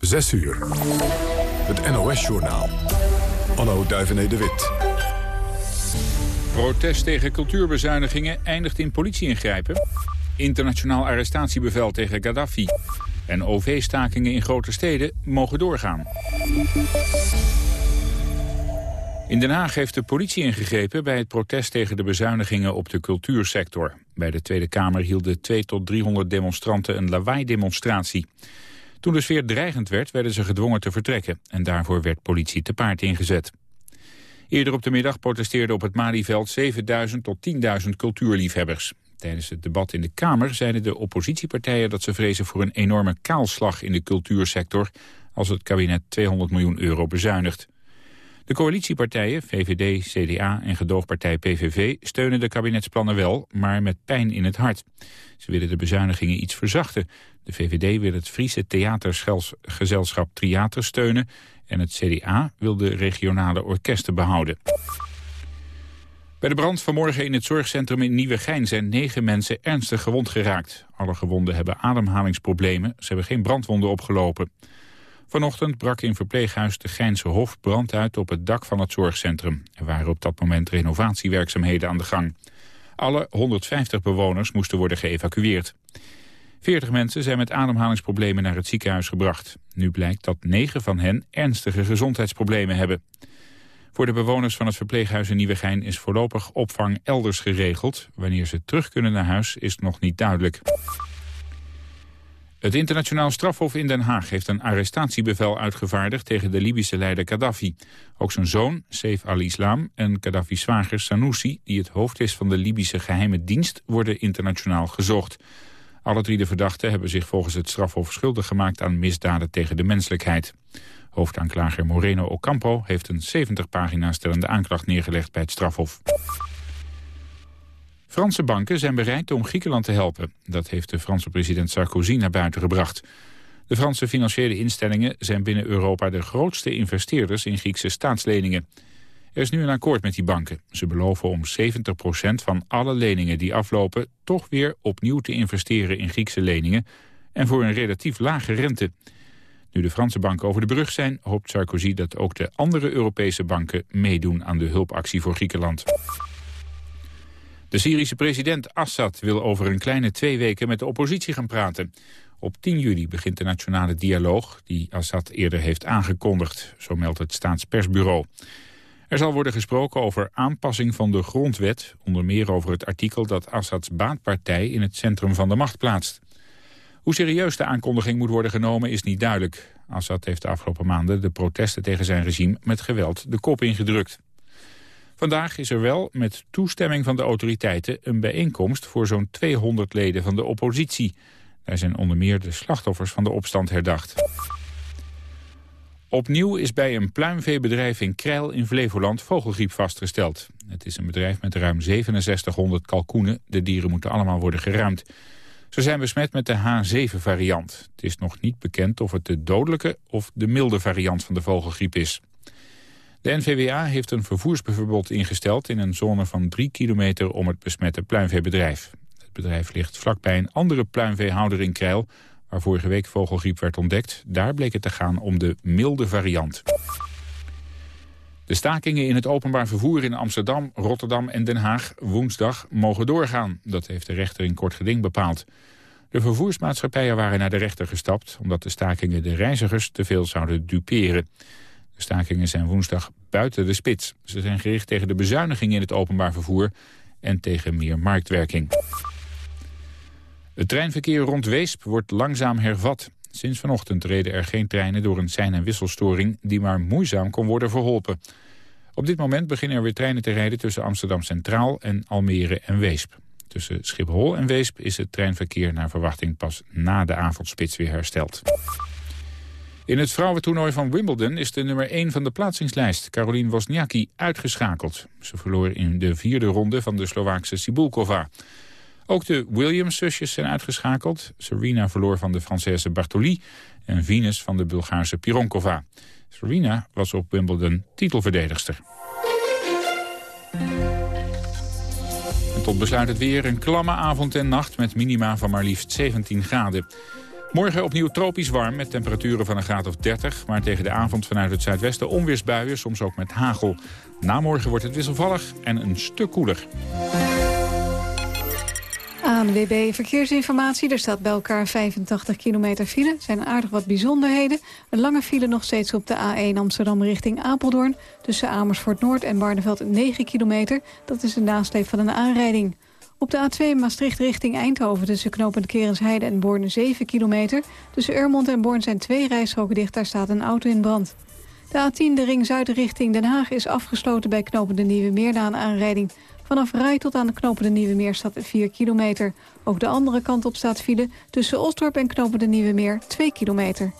6 uur. Het NOS-journaal. Anno Duivené de Wit. Protest tegen cultuurbezuinigingen eindigt in politie-ingrijpen. Internationaal arrestatiebevel tegen Gaddafi. En OV-stakingen in grote steden mogen doorgaan. In Den Haag heeft de politie ingegrepen bij het protest tegen de bezuinigingen op de cultuursector. Bij de Tweede Kamer hielden 2 tot 300 demonstranten een lawaai-demonstratie. Toen de sfeer dreigend werd, werden ze gedwongen te vertrekken. En daarvoor werd politie te paard ingezet. Eerder op de middag protesteerden op het Malieveld 7.000 tot 10.000 cultuurliefhebbers. Tijdens het debat in de Kamer zeiden de oppositiepartijen dat ze vrezen voor een enorme kaalslag in de cultuursector als het kabinet 200 miljoen euro bezuinigt. De coalitiepartijen, VVD, CDA en gedoogpartij PVV, steunen de kabinetsplannen wel, maar met pijn in het hart. Ze willen de bezuinigingen iets verzachten. De VVD wil het Friese theatergezelschap Triater steunen en het CDA wil de regionale orkesten behouden. Bij de brand vanmorgen in het zorgcentrum in Nieuwegein zijn negen mensen ernstig gewond geraakt. Alle gewonden hebben ademhalingsproblemen, ze hebben geen brandwonden opgelopen. Vanochtend brak in verpleeghuis de Geinse Hof brand uit op het dak van het zorgcentrum. Er waren op dat moment renovatiewerkzaamheden aan de gang. Alle 150 bewoners moesten worden geëvacueerd. 40 mensen zijn met ademhalingsproblemen naar het ziekenhuis gebracht. Nu blijkt dat 9 van hen ernstige gezondheidsproblemen hebben. Voor de bewoners van het verpleeghuis in Nieuwegein is voorlopig opvang elders geregeld. Wanneer ze terug kunnen naar huis is nog niet duidelijk. Het internationaal strafhof in Den Haag heeft een arrestatiebevel uitgevaardigd tegen de Libische leider Gaddafi. Ook zijn zoon, Saif al-Islam, en Gaddafi's zwager Sanusi, die het hoofd is van de Libische geheime dienst, worden internationaal gezocht. Alle drie de verdachten hebben zich volgens het strafhof schuldig gemaakt aan misdaden tegen de menselijkheid. Hoofdaanklager Moreno Ocampo heeft een 70 pagina stellende aanklacht neergelegd bij het strafhof. Franse banken zijn bereid om Griekenland te helpen. Dat heeft de Franse president Sarkozy naar buiten gebracht. De Franse financiële instellingen zijn binnen Europa de grootste investeerders in Griekse staatsleningen. Er is nu een akkoord met die banken. Ze beloven om 70% van alle leningen die aflopen... toch weer opnieuw te investeren in Griekse leningen... en voor een relatief lage rente. Nu de Franse banken over de brug zijn... hoopt Sarkozy dat ook de andere Europese banken meedoen aan de hulpactie voor Griekenland. De Syrische president Assad wil over een kleine twee weken met de oppositie gaan praten. Op 10 juli begint de nationale dialoog die Assad eerder heeft aangekondigd, zo meldt het staatspersbureau. Er zal worden gesproken over aanpassing van de grondwet, onder meer over het artikel dat Assads baatpartij in het centrum van de macht plaatst. Hoe serieus de aankondiging moet worden genomen is niet duidelijk. Assad heeft de afgelopen maanden de protesten tegen zijn regime met geweld de kop ingedrukt. Vandaag is er wel, met toestemming van de autoriteiten, een bijeenkomst voor zo'n 200 leden van de oppositie. Daar zijn onder meer de slachtoffers van de opstand herdacht. Opnieuw is bij een pluimveebedrijf in Krijl in Flevoland vogelgriep vastgesteld. Het is een bedrijf met ruim 6700 kalkoenen. De dieren moeten allemaal worden geruimd. Ze zijn besmet met de H7-variant. Het is nog niet bekend of het de dodelijke of de milde variant van de vogelgriep is. De NVWA heeft een vervoersverbod ingesteld in een zone van 3 kilometer om het besmette pluimveebedrijf. Het bedrijf ligt vlakbij een andere pluimveehouder in Krijl, waar vorige week vogelgriep werd ontdekt. Daar bleek het te gaan om de milde variant. De stakingen in het openbaar vervoer in Amsterdam, Rotterdam en Den Haag woensdag mogen doorgaan. Dat heeft de rechter in kort geding bepaald. De vervoersmaatschappijen waren naar de rechter gestapt... omdat de stakingen de reizigers te veel zouden duperen. Stakingen zijn woensdag buiten de spits. Ze zijn gericht tegen de bezuiniging in het openbaar vervoer... en tegen meer marktwerking. Het treinverkeer rond Weesp wordt langzaam hervat. Sinds vanochtend reden er geen treinen door een sein- en wisselstoring... die maar moeizaam kon worden verholpen. Op dit moment beginnen er weer treinen te rijden tussen Amsterdam Centraal en Almere en Weesp. Tussen Schiphol en Weesp is het treinverkeer naar verwachting pas na de avondspits weer hersteld. In het vrouwentoernooi van Wimbledon is de nummer 1 van de plaatsingslijst, Caroline Wozniacki, uitgeschakeld. Ze verloor in de vierde ronde van de Slovaakse Sibulkova. Ook de Williams-zusjes zijn uitgeschakeld. Serena verloor van de Française Bartoli en Venus van de Bulgaarse Pironkova. Serena was op Wimbledon titelverdedigster. En tot besluit het weer een klamme avond en nacht met minima van maar liefst 17 graden. Morgen opnieuw tropisch warm met temperaturen van een graad of 30... maar tegen de avond vanuit het zuidwesten onweersbuien, soms ook met hagel. Na morgen wordt het wisselvallig en een stuk koeler. ANWB Verkeersinformatie. Er staat bij elkaar 85 kilometer file. Er zijn aardig wat bijzonderheden. Een lange file nog steeds op de A1 Amsterdam richting Apeldoorn. Tussen Amersfoort Noord en Barneveld 9 kilometer. Dat is de nasleep van een aanrijding. Op de A2 Maastricht richting Eindhoven tussen knooppunt Kerensheide en Borne 7 kilometer. Tussen Urmond en Born zijn twee rijstroken dicht, daar staat een auto in brand. De A10, de ring zuid richting Den Haag, is afgesloten bij knooppunt de Nieuwe Meer aanrijding. Vanaf Rij tot aan de knopen de Nieuwe Meer staat 4 kilometer. Ook de andere kant op staat file tussen Osdorp en knopen de Nieuwe Meer 2 kilometer.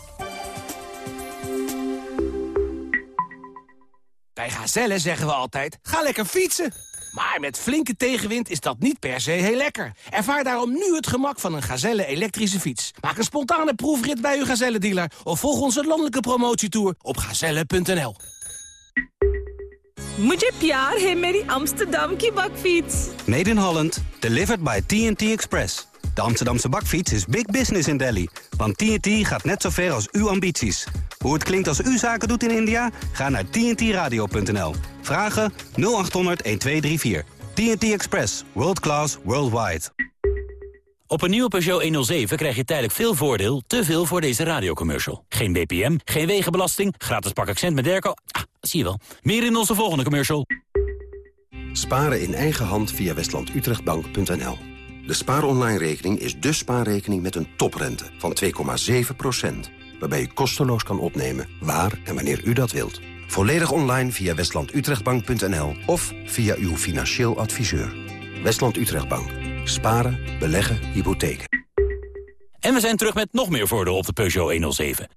Bij Gazelle zeggen we altijd, ga lekker fietsen. Maar met flinke tegenwind is dat niet per se heel lekker. Ervaar daarom nu het gemak van een Gazelle elektrische fiets. Maak een spontane proefrit bij uw Gazelle dealer of volg onze landelijke promotietour op gazelle.nl. Mujhe pyar hai meri Amsterdam ki bakfiets. Made in Holland, delivered by TNT Express. De Amsterdamse bakfiets is big business in Delhi. Want TNT gaat net zo ver als uw ambities. Hoe het klinkt als u zaken doet in India? Ga naar tntradio.nl. Vragen 0800 1234. TNT Express. World class, worldwide. Op een nieuwe Peugeot 107 krijg je tijdelijk veel voordeel, te veel voor deze radiocommercial. Geen BPM, geen wegenbelasting, gratis pak accent met Derco. Ah, zie je wel. Meer in onze volgende commercial. Sparen in eigen hand via westlandutrechtbank.nl. De spaaronline-rekening is de spaarrekening met een toprente van 2,7%. Waarbij u kosteloos kan opnemen waar en wanneer u dat wilt. Volledig online via westlandutrechtbank.nl of via uw financieel adviseur. Westland Utrechtbank. Sparen, beleggen, hypotheken. En we zijn terug met nog meer voordeel op de Peugeot 107. 0%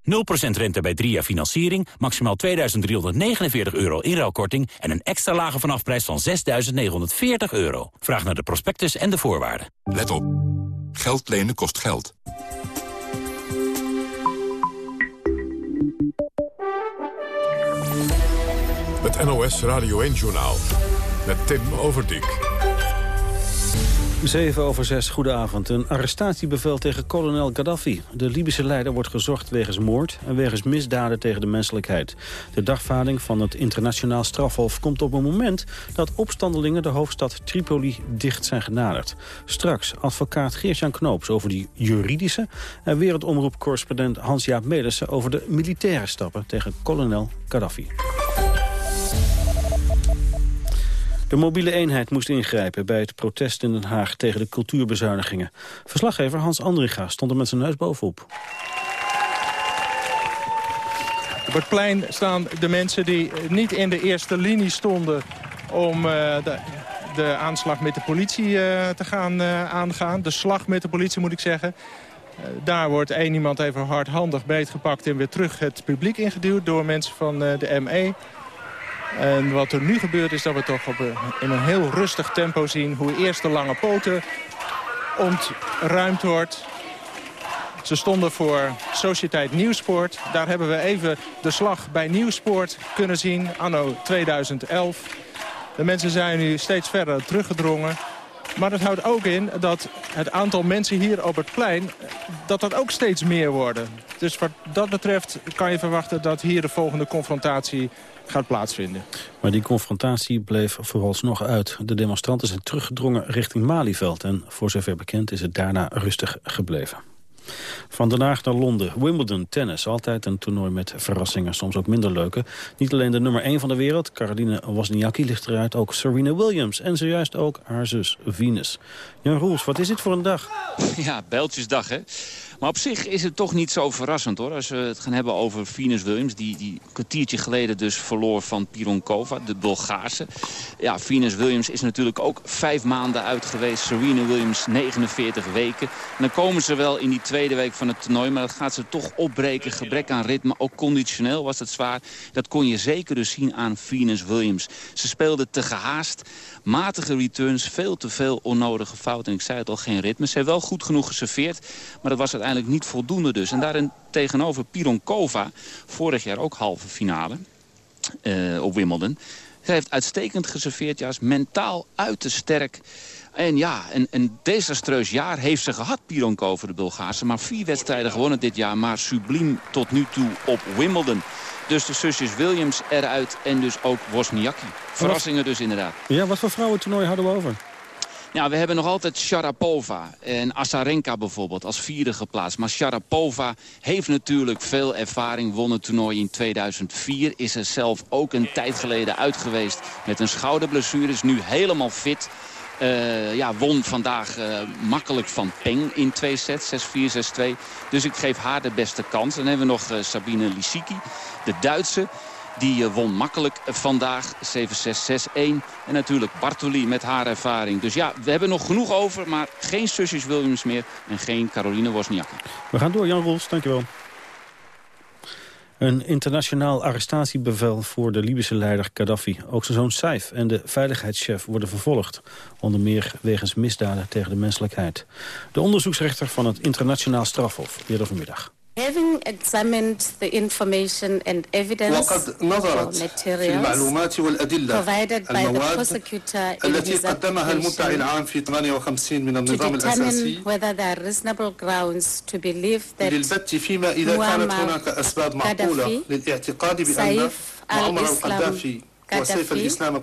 rente bij 3 jaar financiering, maximaal 2.349 euro inruilkorting... en een extra lage vanafprijs van 6.940 euro. Vraag naar de prospectus en de voorwaarden. Let op. Geld lenen kost geld. Het NOS Radio 1-journaal. Met Tim Overdijk. 7 over 6, goedenavond. Een arrestatiebevel tegen kolonel Gaddafi. De Libische leider wordt gezocht wegens moord en wegens misdaden tegen de menselijkheid. De dagvaarding van het internationaal strafhof komt op een moment dat opstandelingen de hoofdstad Tripoli dicht zijn genaderd. Straks advocaat Geert-Jan Knoops over die juridische en wereldomroep-correspondent Hans-Jaap Melissen over de militaire stappen tegen kolonel Gaddafi. De mobiele eenheid moest ingrijpen bij het protest in Den Haag tegen de cultuurbezuinigingen. Verslaggever Hans Andringa stond er met zijn neus bovenop. Op het plein staan de mensen die niet in de eerste linie stonden om uh, de, de, aanslag met de politie uh, te gaan uh, aangaan. De slag met de politie moet ik zeggen. daar wordt één iemand even hardhandig beetgepakt en weer terug het publiek ingeduwd door mensen van de ME. En wat er nu gebeurt is dat we toch op een, in een heel rustig tempo zien... hoe eerst de lange poten ontruimd wordt. Ze stonden voor Sociëteit Nieuwsport. Daar hebben we even de slag bij Nieuwsport kunnen zien, anno 2011. De mensen zijn nu steeds verder teruggedrongen. Maar het houdt ook in dat het aantal mensen hier op het plein... dat dat ook steeds meer worden. Dus wat dat betreft kan je verwachten dat hier de volgende confrontatie gaat plaatsvinden. Maar die confrontatie bleef vooralsnog uit. De demonstranten zijn teruggedrongen richting Malieveld... en voor zover bekend is het daarna rustig gebleven. Van Den Haag naar Londen. Wimbledon, tennis. Altijd een toernooi met verrassingen, soms ook minder leuke. Niet alleen de nummer 1 van de wereld, Caroline Wozniacki ligt eruit. Ook Serena Williams en zojuist ook haar zus Venus. Jan Roels, wat is dit voor een dag? Ja, Bijltjesdag hè. Maar op zich is het toch niet zo verrassend hoor. Als we het gaan hebben over Venus Williams. Die, die een kwartiertje geleden dus verloor van Pironkova, de Bulgaarse. Ja, Venus Williams is natuurlijk ook vijf maanden uit geweest. Serena Williams 49 weken. En dan komen ze wel in die tweede week van het toernooi. Maar dat gaat ze toch opbreken. Gebrek aan ritme. Ook conditioneel was het zwaar. Dat kon je zeker dus zien aan Venus Williams. Ze speelde te gehaast. Matige returns, veel te veel onnodige fouten. En ik zei het al, geen ritme. Ze heeft wel goed genoeg geserveerd, maar dat was uiteindelijk niet voldoende dus. En daarin tegenover Pironkova, vorig jaar ook halve finale uh, op Wimbledon. Zij heeft uitstekend geserveerd, ja, is mentaal uiterst sterk. En ja, een, een desastreus jaar heeft ze gehad, Pironkova, de Bulgaarse. Maar vier wedstrijden gewonnen dit jaar, maar subliem tot nu toe op Wimbledon. Dus de zusjes Williams eruit en dus ook Wozniacki. Verrassingen dus inderdaad. Ja, wat voor vrouwentoernooi hadden we over? Ja, we hebben nog altijd Sharapova en Asarenka bijvoorbeeld als vierde geplaatst. Maar Sharapova heeft natuurlijk veel ervaring, won het toernooi in 2004. Is er zelf ook een tijd geleden uit geweest met een schouderblessure. Is nu helemaal fit. Uh, ja, won vandaag uh, makkelijk van Peng in twee sets, 6-4, 6-2. Dus ik geef haar de beste kans. Dan hebben we nog uh, Sabine Lisicki, de Duitse. Die won makkelijk vandaag, 7-6, 6-1. En natuurlijk Bartoli met haar ervaring. Dus ja, we hebben nog genoeg over, maar geen Susjes Williams meer... en geen Caroline Wozniacki. We gaan door, Jan Roels, dankjewel. Een internationaal arrestatiebevel voor de Libische leider Gaddafi. Ook zijn zoon Saif en de veiligheidschef worden vervolgd. Onder meer wegens misdaden tegen de menselijkheid. De onderzoeksrechter van het internationaal strafhof eerder vanmiddag. Having examined the information and evidence or materials provided by the prosecutor in his application to determine whether there are reasonable grounds to believe that Muammar Gaddafi, Saif al-Islam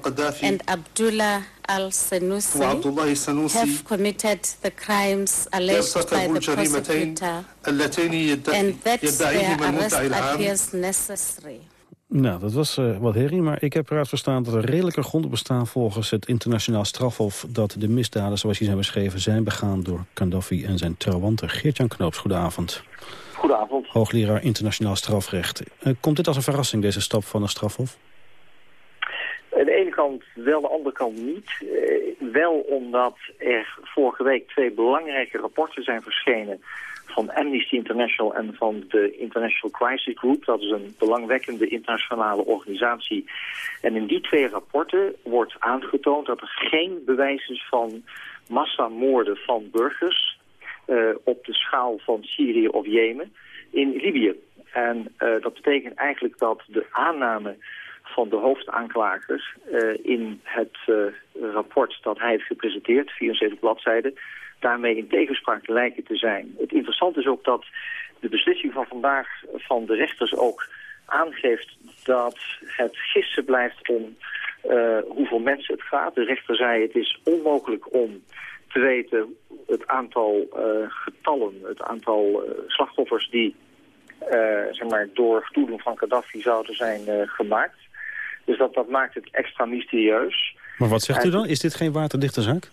Gaddafi and Abdullah al-Sanusi have committed the crimes alleged by the prosecutor and that their arrest appears necessary. Nou, dat was uh, wat herrie, maar ik heb eruit verstaan dat er redelijke gronden bestaan volgens het internationaal strafhof dat de misdaden, zoals je zijn beschreven, zijn begaan door Gaddafi en zijn trouwanten. Geert-Jan Knoops, goedenavond. Goedenavond. Hoogleraar internationaal strafrecht. Uh, komt dit als een verrassing, deze stap van het strafhof? Aan de ene kant wel, de andere kant niet. Eh, wel omdat er vorige week twee belangrijke rapporten zijn verschenen van Amnesty International en van de International Crisis Group. Dat is een belangwekkende internationale organisatie. En in die twee rapporten wordt aangetoond dat er geen bewijs is van massamoorden van burgers uh, op de schaal van Syrië of Jemen in Libië. En uh, dat betekent eigenlijk dat de aanname van de hoofdaanklagers uh, in het uh, rapport dat hij heeft gepresenteerd, 74 bladzijden, daarmee in tegenspraak lijken te zijn. Het interessante is ook dat de beslissing van vandaag van de rechters ook aangeeft dat het gissen blijft om uh, hoeveel mensen het gaat. De rechter zei het is onmogelijk om te weten het aantal getallen, het aantal slachtoffers die zeg maar, door toedoen van Gaddafi zouden zijn gemaakt. Dus dat, dat maakt het extra mysterieus. Maar wat zegt u dan? Is dit geen waterdichte zaak?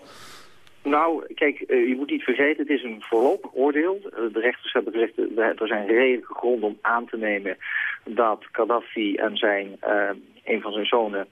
Nou, kijk, uh, je moet niet vergeten, het is een voorlopig oordeel. Uh, de rechters hebben gezegd, uh, er zijn redelijke gronden om aan te nemen dat Gaddafi en zijn, een van zijn zonen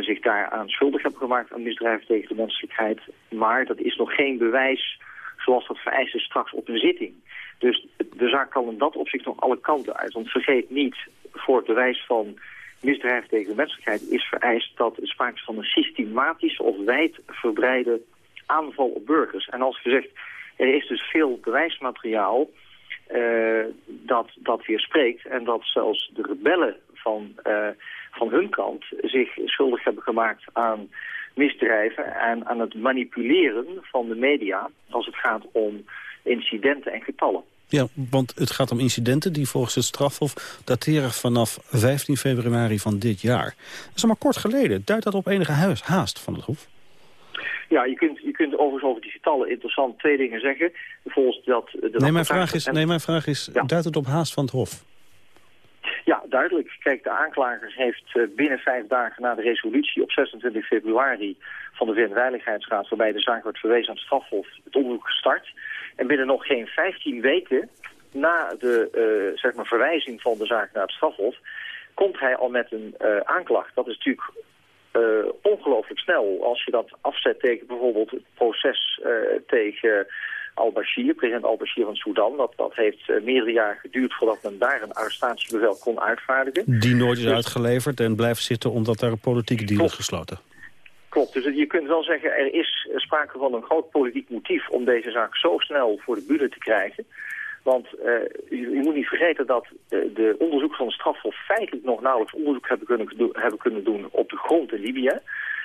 zich daaraan schuldig hebben gemaakt aan misdrijven tegen de menselijkheid. Maar dat is nog geen bewijs zoals dat vereist is straks op een zitting. Dus de zaak kan in dat opzicht nog alle kanten uit. Want vergeet niet, voor het bewijs van misdrijf tegen de menselijkheid is vereist dat er sprake is van een systematische of wijdverbreide aanval op burgers. En als gezegd, er is dus veel bewijsmateriaal uh, dat, dat weer spreekt en dat zelfs de rebellen van, uh, van hun kant zich schuldig hebben gemaakt aan misdrijven en aan het manipuleren van de media als het gaat om incidenten en getallen. Ja, want het gaat om incidenten die volgens het strafhof dateren vanaf 15 februari van dit jaar. Dat is maar kort geleden. Duidt dat op enige huis, haast van het Hof? Ja, je kunt, je kunt overigens over die getallen interessant twee dingen zeggen. Volgens dat de nee, mijn vraag is, nee, mijn vraag is ja. duidt het op haast van het Hof? Ja, duidelijk. Kijk, de aanklager heeft eh, binnen vijf dagen na de resolutie op 26 februari van de VN-veiligheidsraad, waarbij de zaak wordt verwezen aan het strafhof, het onderzoek gestart. En binnen nog geen 15 weken na de uh, zeg maar verwijzing van de zaak naar het strafhof... komt hij al met een uh, aanklacht. Dat is natuurlijk uh, ongelooflijk snel. Als je dat afzet tegen bijvoorbeeld het proces tegen al-Bashir, president al-Bashir van Sudan. Dat, dat heeft meerdere jaren geduurd voordat men daar een arrestatiebevel kon uitvaardigen. Die nooit is dus... uitgeleverd en blijft zitten omdat daar een politieke deal is gesloten. Klopt, dus je kunt wel zeggen er is sprake van een groot politiek motief om deze zaak zo snel voor de bühne te krijgen. Want uh, je, je, moet niet vergeten dat uh, de onderzoek van de strafhof feitelijk nog nauwelijks onderzoek hebben kunnen, hebben kunnen doen op de grond in Libië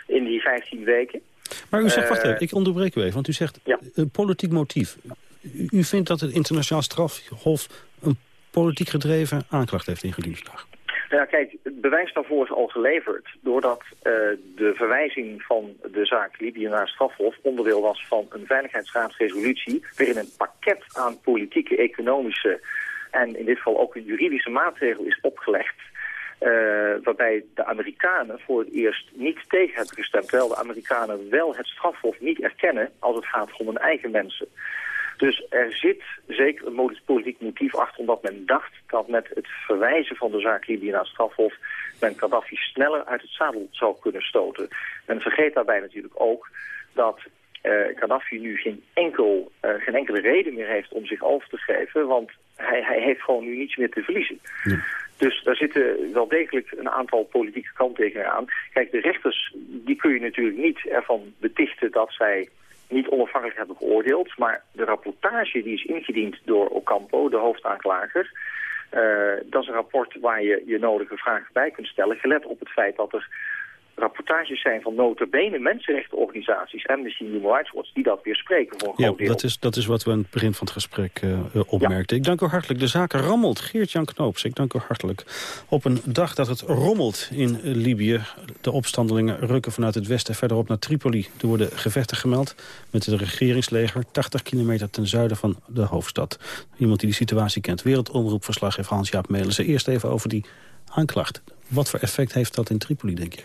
in die 15 weken. Maar u zegt, wacht even, ik onderbreek u even, want u zegt ja. een politiek motief. U, u vindt dat het internationaal strafhof een politiek gedreven aanklacht heeft ingediend vandaag? Ja, kijk, het bewijs daarvoor is al geleverd... doordat uh, de verwijzing van de zaak Libië naar strafhof... onderdeel was van een veiligheidsraadsresolutie... waarin een pakket aan politieke, economische... en in dit geval ook een juridische maatregel is opgelegd... Uh, waarbij de Amerikanen voor het eerst niet tegen hebben gestemd... terwijl de Amerikanen wel het strafhof niet erkennen als het gaat om hun eigen mensen. Dus er zit zeker een politiek motief achter, omdat men dacht dat met het verwijzen van de zaak Libië naar het strafhof men Gaddafi sneller uit het zadel zou kunnen stoten. Men vergeet daarbij natuurlijk ook dat uh, Gaddafi nu geen, enkel, uh, geen enkele reden meer heeft om zich over te geven, want hij, hij heeft gewoon nu niets meer te verliezen. Dus daar zitten wel degelijk een aantal politieke kanttekeningen aan. Kijk, de rechters, die kun je natuurlijk niet ervan betichten dat zij niet onafhankelijk hebben geoordeeld. Maar de rapportage die is ingediend door Ocampo, de hoofdaanklager... Uh, dat is een rapport waar je je nodige vragen bij kunt stellen... gelet op het feit dat er rapportages zijn van notabene mensenrechtenorganisaties... Amnesty Human Rights Watch, die dat weer spreken voor een ja, groot deel. Dat is, dat is wat we aan het begin van het gesprek uh, opmerkten. Ik dank u hartelijk. De zaak rammelt. Geert-Jan Knoops, ik dank u hartelijk. Op een dag dat het rommelt in Libië. De opstandelingen rukken vanuit het westen verderop naar Tripoli. Er worden gevechten gemeld met het regeringsleger... 80 kilometer ten zuiden van de hoofdstad. Iemand die de situatie kent. Wereldomroepverslaggever Hans-Jaap Melissen. Eerst even over die aanklacht. Wat voor effect heeft dat in Tripoli, denk je?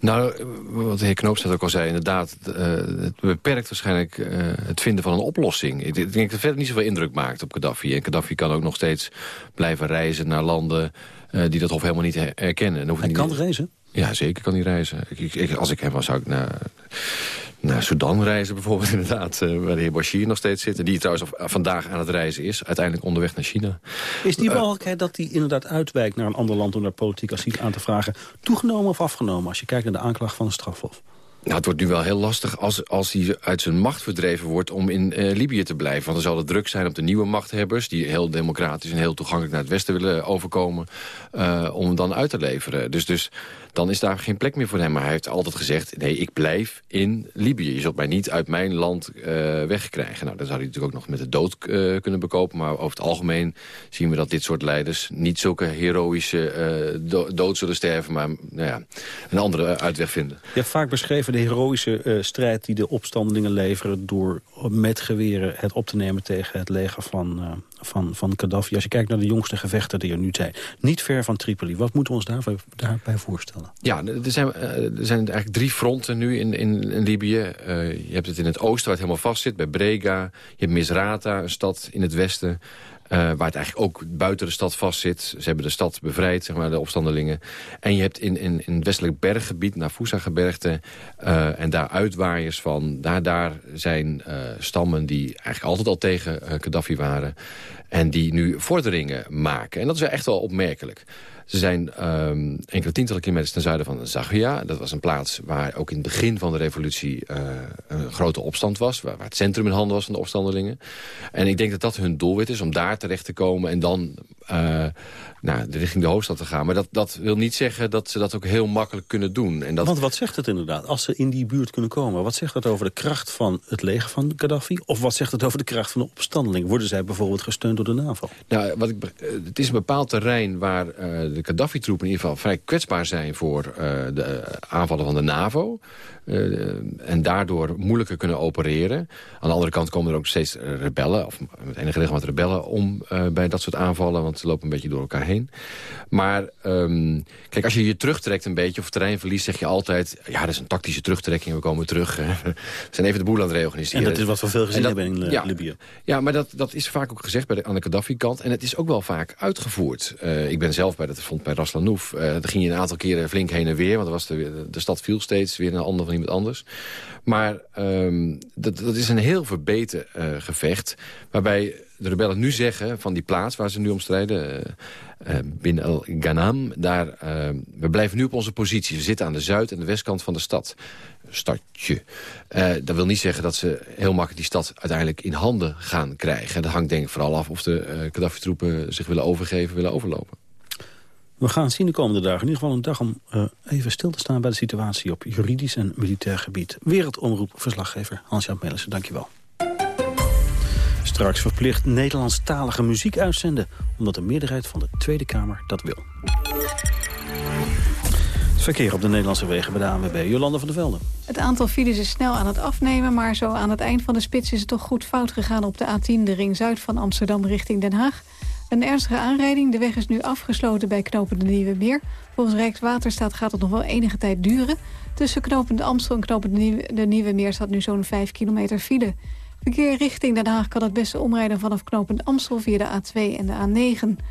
Nou, wat de heer Knoops net ook al zei, inderdaad... Uh, het beperkt waarschijnlijk uh, het vinden van een oplossing. Ik denk dat het verder niet zoveel indruk maakt op Gaddafi. En Gaddafi kan ook nog steeds blijven reizen naar landen... Uh, die dat hof helemaal niet herkennen. Hij kan reizen? Ja, zeker kan hij reizen. Ik, ik, als ik hem was, zou ik naar naar Sudan reizen bijvoorbeeld inderdaad. Uh, waar de heer Bashir nog steeds zit. En die trouwens vandaag aan het reizen is. Uiteindelijk onderweg naar China. Is die mogelijkheid dat hij inderdaad uitwijkt naar een ander land... om daar politiek asiel aan te vragen... toegenomen of afgenomen als je kijkt naar de aanklacht van een strafhof? Nou, het wordt nu wel heel lastig als, als hij uit zijn macht verdreven wordt om in uh, Libië te blijven. Want dan zal het druk zijn op de nieuwe machthebbers... die heel democratisch en heel toegankelijk naar het westen willen overkomen... Uh, om hem dan uit te leveren. Dus, dus dan is daar geen plek meer voor hem. Maar hij heeft altijd gezegd, nee, ik blijf in Libië. Je zult mij niet uit mijn land uh, wegkrijgen. Nou, dan zou hij natuurlijk ook nog met de dood kunnen bekopen. Maar over het algemeen zien we dat dit soort leiders... niet zulke heroïsche do dood zullen sterven... maar nou ja, een andere uitweg vinden. Je hebt vaak beschreven de heroïsche strijd die de opstandelingen leveren... door met geweren het op te nemen tegen het leger van, van, van Gaddafi. Als je kijkt naar de jongste gevechten die er nu zijn. Niet ver van Tripoli. Wat moeten we ons daarbij, daarbij voorstellen? Ja, er zijn, er zijn eigenlijk drie fronten nu in, in, Libië. Je hebt het in het oosten waar het helemaal vast zit, bij Brega. Je hebt Misrata, een stad in het westen. Uh, waar het eigenlijk ook buiten de stad vastzit. Ze hebben de stad bevrijd, zeg maar, de opstandelingen. En je hebt in, in, in het westelijk berggebied, Nafusa-gebergte... Uh, en daar uitwaaiers van. Daar, daar zijn uh, stammen die eigenlijk altijd al tegen Gaddafi waren. En die nu vorderingen maken. En dat is echt wel opmerkelijk. Ze zijn um, enkele tientallen kilometers ten zuiden van Zaghia. Dat was een plaats waar ook in het begin van de revolutie uh, een grote opstand was. Waar, het centrum in handen was van de opstandelingen. En ik denk dat dat hun doelwit is om daar terecht te komen... en dan uh, nou, richting de hoofdstad te gaan. Maar dat, dat wil niet zeggen dat ze dat ook heel makkelijk kunnen doen. En dat... Want wat zegt het inderdaad, als ze in die buurt kunnen komen? Wat zegt dat over de kracht van het leger van Gaddafi? Of wat zegt het over de kracht van de opstandeling? Worden zij bijvoorbeeld gesteund door de NAVO? Nou, wat ik, het is een bepaald terrein waar uh, de Gaddafi-troepen in ieder geval vrij kwetsbaar zijn... voor uh, de aanvallen van de NAVO. Uh, en daardoor moeilijker kunnen opereren. Aan de andere kant komen er ook steeds rebellen... of met enige regelmaat rebellen om bij dat soort aanvallen... want ze lopen een beetje door elkaar heen. Maar um, kijk, als je je terugtrekt een beetje of terreinverlies... zeg je altijd, ja, dat is een tactische terugtrekking. We komen terug. we zijn even de boel aan het reorganiseren. En dat is wat we veel gezien dat, hebben in ja, Libië. Ja, maar dat, dat is vaak ook gezegd bij de, aan de Gaddafi-kant. En het is ook wel vaak uitgevoerd. Uh, ik ben zelf bij dat front bij Ras Lanouf. Uh, daar ging je een aantal keren flink heen en weer. Want was de, de stad viel steeds weer naar een ander van iemand anders. Maar um, dat, dat is een heel verbeten uh, gevecht. Waarbij de rebellen nu zeggen van die plaats waar ze nu om strijden... Uh, Bin el Ghanam, daar, uh, we blijven nu op onze positie. We zitten aan de zuid- en de westkant van de stad. Stadje. Dat wil niet zeggen dat ze heel makkelijk die stad uiteindelijk in handen gaan krijgen. Dat hangt denk ik vooral af of de Gaddafi-troepen zich willen overgeven, willen overlopen. We gaan zien de komende dagen. In ieder geval een dag om even stil te staan bij de situatie op juridisch en militair gebied. Wereldomroep verslaggever Hans-Jan Melissen, dankjewel. Straks verplicht Nederlandstalige muziek uitzenden... omdat de meerderheid van de Tweede Kamer dat wil. Het verkeer op de Nederlandse wegen bij de ANWB. Jolanda van der Velden. Het aantal files is snel aan het afnemen... maar zo aan het eind van de spits is het toch goed fout gegaan... op de A10, de ring zuid van Amsterdam richting Den Haag. Een ernstige aanrijding. De weg is nu afgesloten bij knopen de Nieuwe Meer. Volgens Rijkswaterstaat gaat het nog wel enige tijd duren. Tussen knopend Amstel en knopend de Nieuwe, Meer staat nu zo'n 5 kilometer file. Verkeer richting Den Haag kan het beste omrijden vanaf knopend Amstel via de A2 en de A9.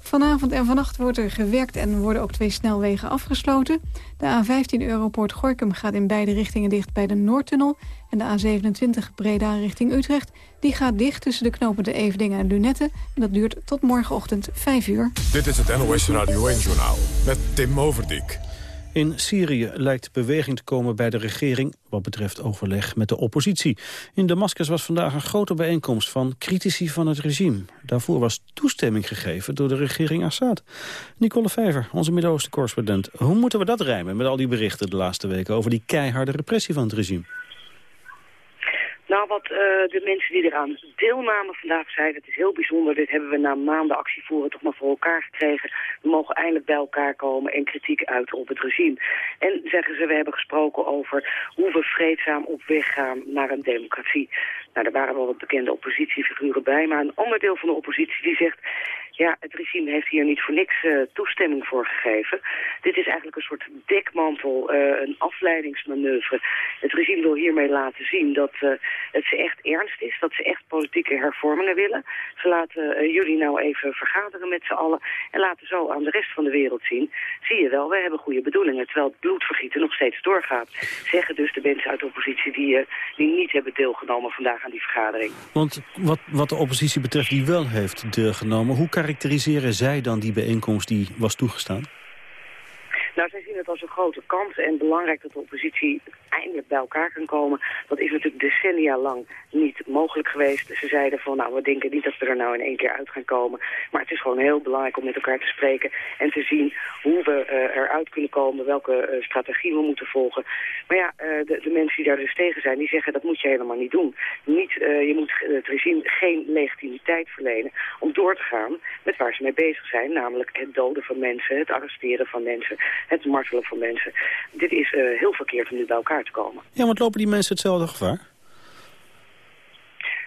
Vanavond en vannacht wordt er gewerkt en worden ook twee snelwegen afgesloten. De A15 Europoort Gorkum gaat in beide richtingen dicht bij de Noordtunnel. En de A27 Breda richting Utrecht die gaat dicht tussen de knopen de en Lunetten. En dat duurt tot morgenochtend 5 uur. Dit is het NOS Radio 1-journaal met Tim Overdijk. In Syrië lijkt beweging te komen bij de regering wat betreft overleg met de oppositie. In Damascus was vandaag een grote bijeenkomst van critici van het regime. Daarvoor was toestemming gegeven door de regering Assad. Nicole Vijver, onze Midden-Oosten correspondent. Hoe moeten we dat rijmen met al die berichten de laatste weken over die keiharde repressie van het regime? Nou, wat uh, de mensen die eraan deelnamen vandaag zeiden, het is heel bijzonder. Dit hebben we na maanden actievoeren toch maar voor elkaar gekregen. We mogen eindelijk bij elkaar komen en kritiek uiten op het regime. En zeggen ze, we hebben gesproken over hoe we vreedzaam op weg gaan naar een democratie. Nou, er waren wel wat bekende oppositiefiguren bij, maar een ander deel van de oppositie die zegt... Ja, het regime heeft hier niet voor niks uh, toestemming voor gegeven. Dit is eigenlijk een soort dekmantel, uh, een afleidingsmanoeuvre. Het regime wil hiermee laten zien dat uh, het ze echt ernst is, dat ze echt politieke hervormingen willen. Ze laten jullie nou even vergaderen met z'n allen en laten zo aan de rest van de wereld zien. Zie je wel, wij hebben goede bedoelingen, terwijl het bloedvergieten nog steeds doorgaat. Zeggen dus de mensen uit de oppositie die, die niet hebben deelgenomen vandaag aan die vergadering. Want wat, wat de oppositie betreft die wel heeft deelgenomen, hoe kan karakteriseren zij dan die bijeenkomst die was toegestaan? Nou, zij zien het als een grote kans en belangrijk dat de oppositie eindelijk bij elkaar kan komen. Dat is natuurlijk decennia lang niet mogelijk geweest. Ze zeiden van, nou, we denken niet dat we er nou in één keer uit gaan komen. Maar het is gewoon heel belangrijk om met elkaar te spreken en te zien hoe we uh, eruit kunnen komen, welke uh, strategie we moeten volgen. Maar ja, uh, de, de, mensen die daar dus tegen zijn, die zeggen dat moet je helemaal niet doen. Niet, je moet het regime geen legitimiteit verlenen om door te gaan met waar ze mee bezig zijn. Namelijk het doden van mensen, het arresteren van mensen, het martelen van mensen. Dit is heel verkeerd om nu bij elkaar komen. Ja, want lopen die mensen hetzelfde gevaar?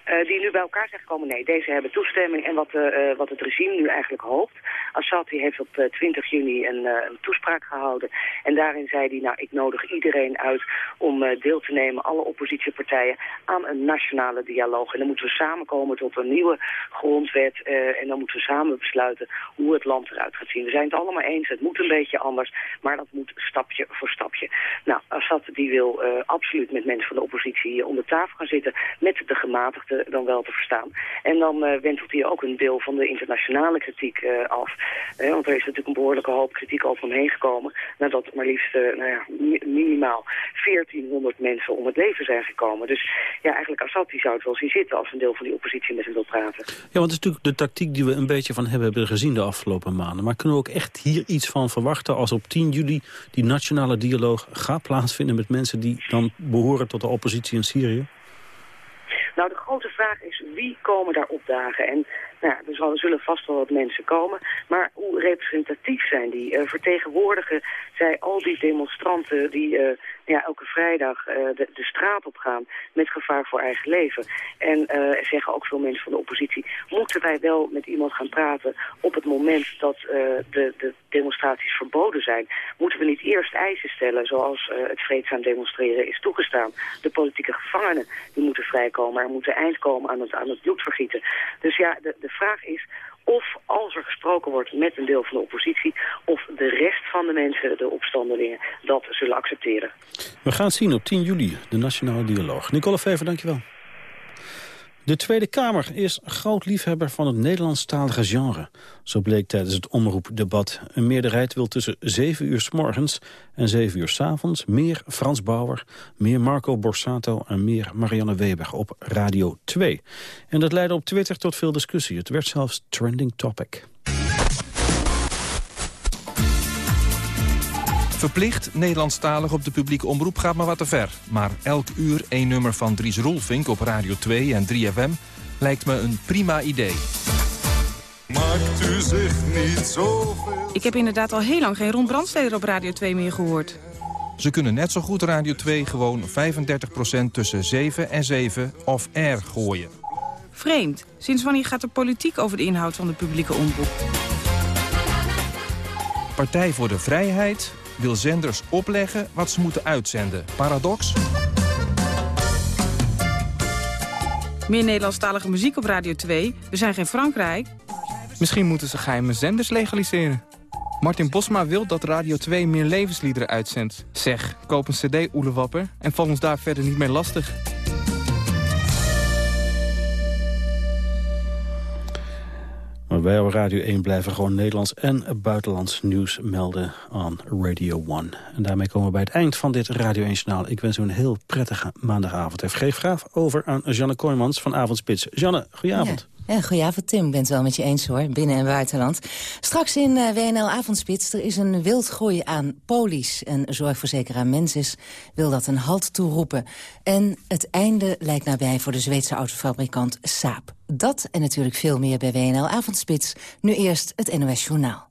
Uh, die nu bij elkaar zijn gekomen. Nee, deze hebben toestemming. En wat, uh, wat het regime nu eigenlijk hoopt... Assad heeft op 20 juni een, een, toespraak gehouden. En daarin zei hij, nou, ik nodig iedereen uit om deel te nemen... alle oppositiepartijen aan een nationale dialoog. En dan moeten we samenkomen tot een nieuwe grondwet. en dan moeten we samen besluiten hoe het land eruit gaat zien. We zijn het allemaal eens, het moet een beetje anders. Maar dat moet stapje voor stapje. Nou, Assad die wil absoluut met mensen van de oppositie om de tafel gaan zitten... met de gematigden dan wel te verstaan. En dan uh, wentelt hij ook een deel van de internationale kritiek uh, af. Want er is natuurlijk een behoorlijke hoop kritiek over hem heen gekomen. Nadat maar liefst nou ja, minimaal 1400 mensen om het leven zijn gekomen. Dus ja, eigenlijk Assad die zou het wel zien zitten als een deel van die oppositie met hem wil praten. Ja, want het is natuurlijk de tactiek die we een beetje van hebben, hebben gezien de afgelopen maanden. Maar kunnen we ook echt hier iets van verwachten als op 10 juli die nationale dialoog gaat plaatsvinden met mensen die dan behoren tot de oppositie in Syrië? Nou, de vraag is wie komen daar opdagen? En nou, er zullen vast wel wat mensen komen. Maar hoe representatief zijn die? Uh, vertegenwoordigen zij al die demonstranten die uh, ja, elke vrijdag uh, de, de, straat op gaan met gevaar voor eigen leven? En zeggen ook veel mensen van de oppositie, moeten wij wel met iemand gaan praten op het moment dat de, de, demonstraties verboden zijn? Moeten we niet eerst eisen stellen zoals het vreedzaam demonstreren is toegestaan? De politieke gevangenen die moeten vrijkomen, er moet een eind komen aan het, aan het bloedvergieten. Dus ja, de vraag is of als er gesproken wordt met een deel van de oppositie... of de rest van de mensen, de opstandelingen, dat zullen accepteren. We gaan zien op 10 juli, de Nationale Dialoog. Nicole Fever, dankjewel. De Tweede Kamer is groot liefhebber van het Nederlandstalige genre. Zo bleek tijdens het omroepdebat. Een meerderheid wil tussen 7 uur s morgens en 7 uur s avonds... meer Frans Bauer, meer Marco Borsato en meer Marianne Weber op Radio 2. En dat leidde op Twitter tot veel discussie. Het werd zelfs trending topic. Verplicht Nederlandstalig op de publieke omroep gaat maar wat te ver. Maar elk uur één nummer van Dries Roelvink op Radio 2 en 3FM lijkt me een prima idee. Maakt u zich niet zoveel... Ik heb inderdaad al heel lang geen Ron Brandsteder op Radio 2 meer gehoord. Ze kunnen net zo goed Radio 2 gewoon 35% tussen 7 en 7 of air gooien. Vreemd. Sinds wanneer gaat de politiek over de inhoud van de publieke omroep? Partij voor de Vrijheid wil zenders opleggen wat ze moeten uitzenden. Paradox? Meer Nederlandstalige muziek op Radio 2. We zijn geen Frankrijk. Misschien moeten ze geheime zenders legaliseren. Martin Bosma wil dat Radio 2 meer levensliederen uitzendt. Zeg, koop een cd, Oelewapper, en val ons daar verder niet mee lastig. Maar wij op Radio 1 blijven gewoon Nederlands en buitenlands nieuws melden aan Radio 1. En daarmee komen we bij het eind van dit Radio 1-journaal. Ik wens u een heel prettige maandagavond. Heeft geef graag over aan Janne Kooijmans van Avondspits. Janne, goedenavond. Ja, goedenavond Tim, ik ben het wel met je eens hoor, binnen- en buitenland. Straks in uh, WNL Avondspits, er is een wildgroei aan polies. En zorgverzekeraar Mensis wil dat een halt toeroepen. En het einde lijkt nabij voor de Zweedse autofabrikant Saab. Dat en natuurlijk veel meer bij WNL Avondspits. Nu eerst het NOS Journaal.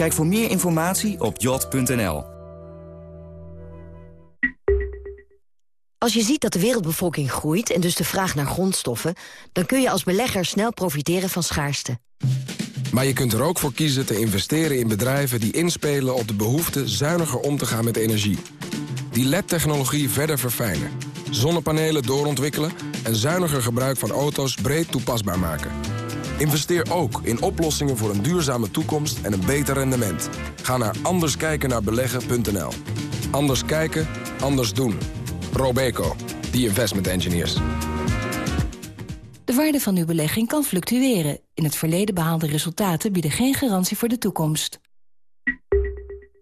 Kijk voor meer informatie op yacht.nl. Als je ziet dat de wereldbevolking groeit en dus de vraag naar grondstoffen... dan kun je als belegger snel profiteren van schaarste. Maar je kunt er ook voor kiezen te investeren in bedrijven die inspelen op de behoefte zuiniger om te gaan met energie. Die LED-technologie verder verfijnen. Zonnepanelen doorontwikkelen en zuiniger gebruik van auto's breed toepasbaar maken. Investeer ook in oplossingen voor een duurzame toekomst en een beter rendement. Ga naar anderskijkennaarbeleggen.nl. Anders kijken, anders doen. Robeco, the investment engineers. De waarde van uw belegging kan fluctueren. In het verleden behaalde resultaten bieden geen garantie voor de toekomst.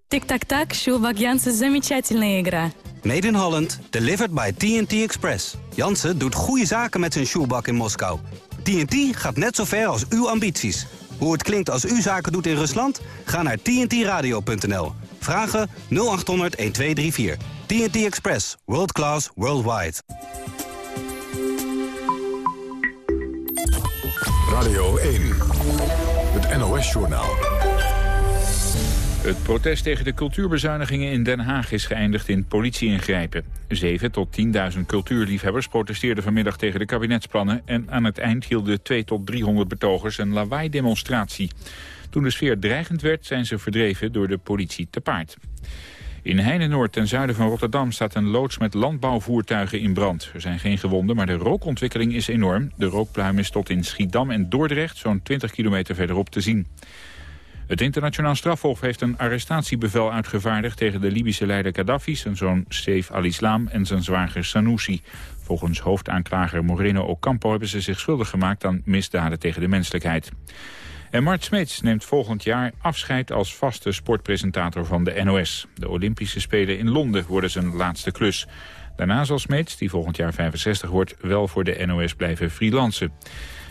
Tic-tac-tac, Sjoelbak Jansen, замечательная игра. Made in Holland, delivered by TNT Express. Jansen doet goede zaken met zijn shoebak in Moskou. TNT gaat net zo ver als uw ambities. Hoe het klinkt als u zaken doet in Rusland? Ga naar tntradio.nl. Vragen 0800 1234. TNT Express. World class, worldwide. Radio 1. Het NOS-journaal. Het protest tegen de cultuurbezuinigingen in Den Haag is geëindigd in politie-ingrijpen. 7 tot 10.000 cultuurliefhebbers protesteerden vanmiddag tegen de kabinetsplannen... en aan het eind hielden 2 tot 300 betogers een lawaai-demonstratie. Toen de sfeer dreigend werd, zijn ze verdreven door de politie te paard. In Heinenoord ten zuiden van Rotterdam staat een loods met landbouwvoertuigen in brand. Er zijn geen gewonden, maar de rookontwikkeling is enorm. De rookpluim is tot in Schiedam en Dordrecht zo'n 20 kilometer verderop te zien. Het internationaal strafhof heeft een arrestatiebevel uitgevaardigd tegen de Libische leider Gaddafi, zijn zoon Saif al-Islam en zijn zwager Sanusi. Volgens hoofdaanklager Moreno Ocampo hebben ze zich schuldig gemaakt aan misdaden tegen de menselijkheid. En Mart Smeets neemt volgend jaar afscheid als vaste sportpresentator van de NOS. De Olympische Spelen in Londen worden zijn laatste klus. Daarna zal Smeets, die volgend jaar 65 wordt, wel voor de NOS blijven freelancen.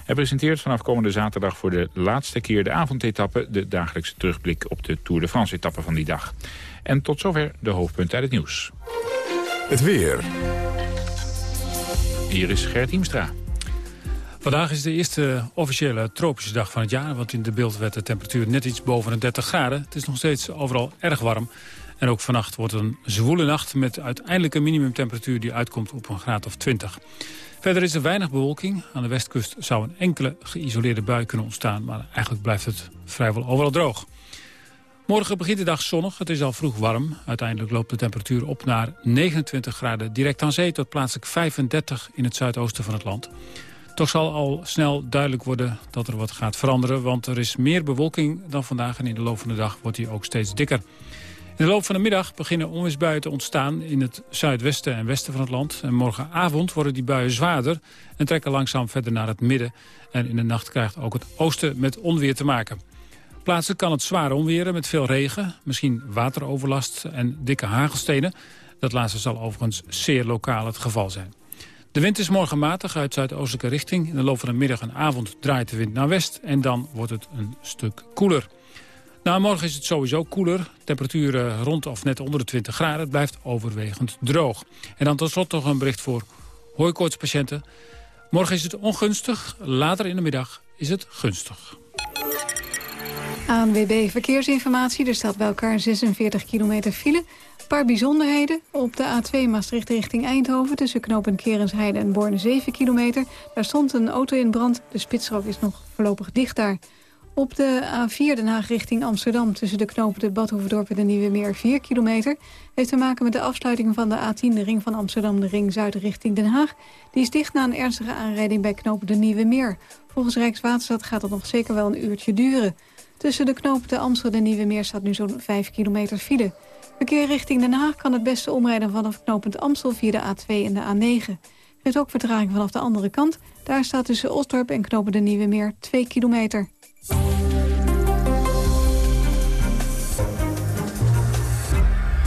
Hij presenteert vanaf komende zaterdag voor de laatste keer de avondetappe... de dagelijkse terugblik op de Tour de France-etappe van die dag. En tot zover de hoofdpunten uit het nieuws. Het weer. Hier is Gert Hiemstra. Vandaag is de eerste officiële tropische dag van het jaar... want in de beeld werd de temperatuur net iets boven de 30 graden. Het is nog steeds overal erg warm. En ook vannacht wordt het een zwoele nacht... met uiteindelijk een minimumtemperatuur die uitkomt op een graad of 20. Verder is er weinig bewolking. Aan de westkust zou een enkele geïsoleerde bui kunnen ontstaan... maar eigenlijk blijft het vrijwel overal droog. Morgen begint de dag zonnig. Het is al vroeg warm. Uiteindelijk loopt de temperatuur op naar 29 graden direct aan zee... tot plaatselijk 35 in het zuidoosten van het land. Toch zal al snel duidelijk worden dat er wat gaat veranderen... want er is meer bewolking dan vandaag en in de loop van de dag wordt die ook steeds dikker. In de loop van de middag beginnen onweersbuien te ontstaan in het zuidwesten en westen van het land. En morgenavond worden die buien zwaarder en trekken langzaam verder naar het midden. En in de nacht krijgt ook het oosten met onweer te maken. Plaatselijk kan het zwaar onweren met veel regen, misschien wateroverlast en dikke hagelstenen. Dat laatste zal overigens zeer lokaal het geval zijn. De wind is morgen matig uit zuidoostelijke richting. In de loop van de middag en avond draait de wind naar west en dan wordt het een stuk koeler. Nou, morgen is het sowieso koeler. Temperaturen rond of net onder de 20 graden. Het blijft overwegend droog. En dan tot slot nog een bericht voor hooikoortspatiënten. Morgen is het ongunstig. Later in de middag is het gunstig. ANWB Verkeersinformatie. Er staat bij elkaar 46 kilometer file. Een paar bijzonderheden. Op de A2 Maastricht richting Eindhoven... tussen knopen Kerensheide en Borne 7 kilometer. Daar stond een auto in brand. De spitsrook is nog voorlopig dicht daar. Op de A4 Den Haag richting Amsterdam... tussen de knopen de Badhoevedorp en de Nieuwe Meer 4 kilometer... heeft te maken met de afsluiting van de A10, de ring van Amsterdam... de ring zuid richting Den Haag. Die is dicht na een ernstige aanrijding bij knopen de Nieuwe Meer. Volgens Rijkswaterstaat gaat dat nog zeker wel een uurtje duren. Tussen de knopen de Amsterdam en Nieuwe Meer staat nu zo'n 5 kilometer file. Verkeer richting Den Haag kan het beste omrijden vanaf knooppunt Amstel... via de A2 en de A9. Er is ook vertraging vanaf de andere kant. Daar staat tussen Osdorp en knopen de Nieuwe Meer 2 kilometer.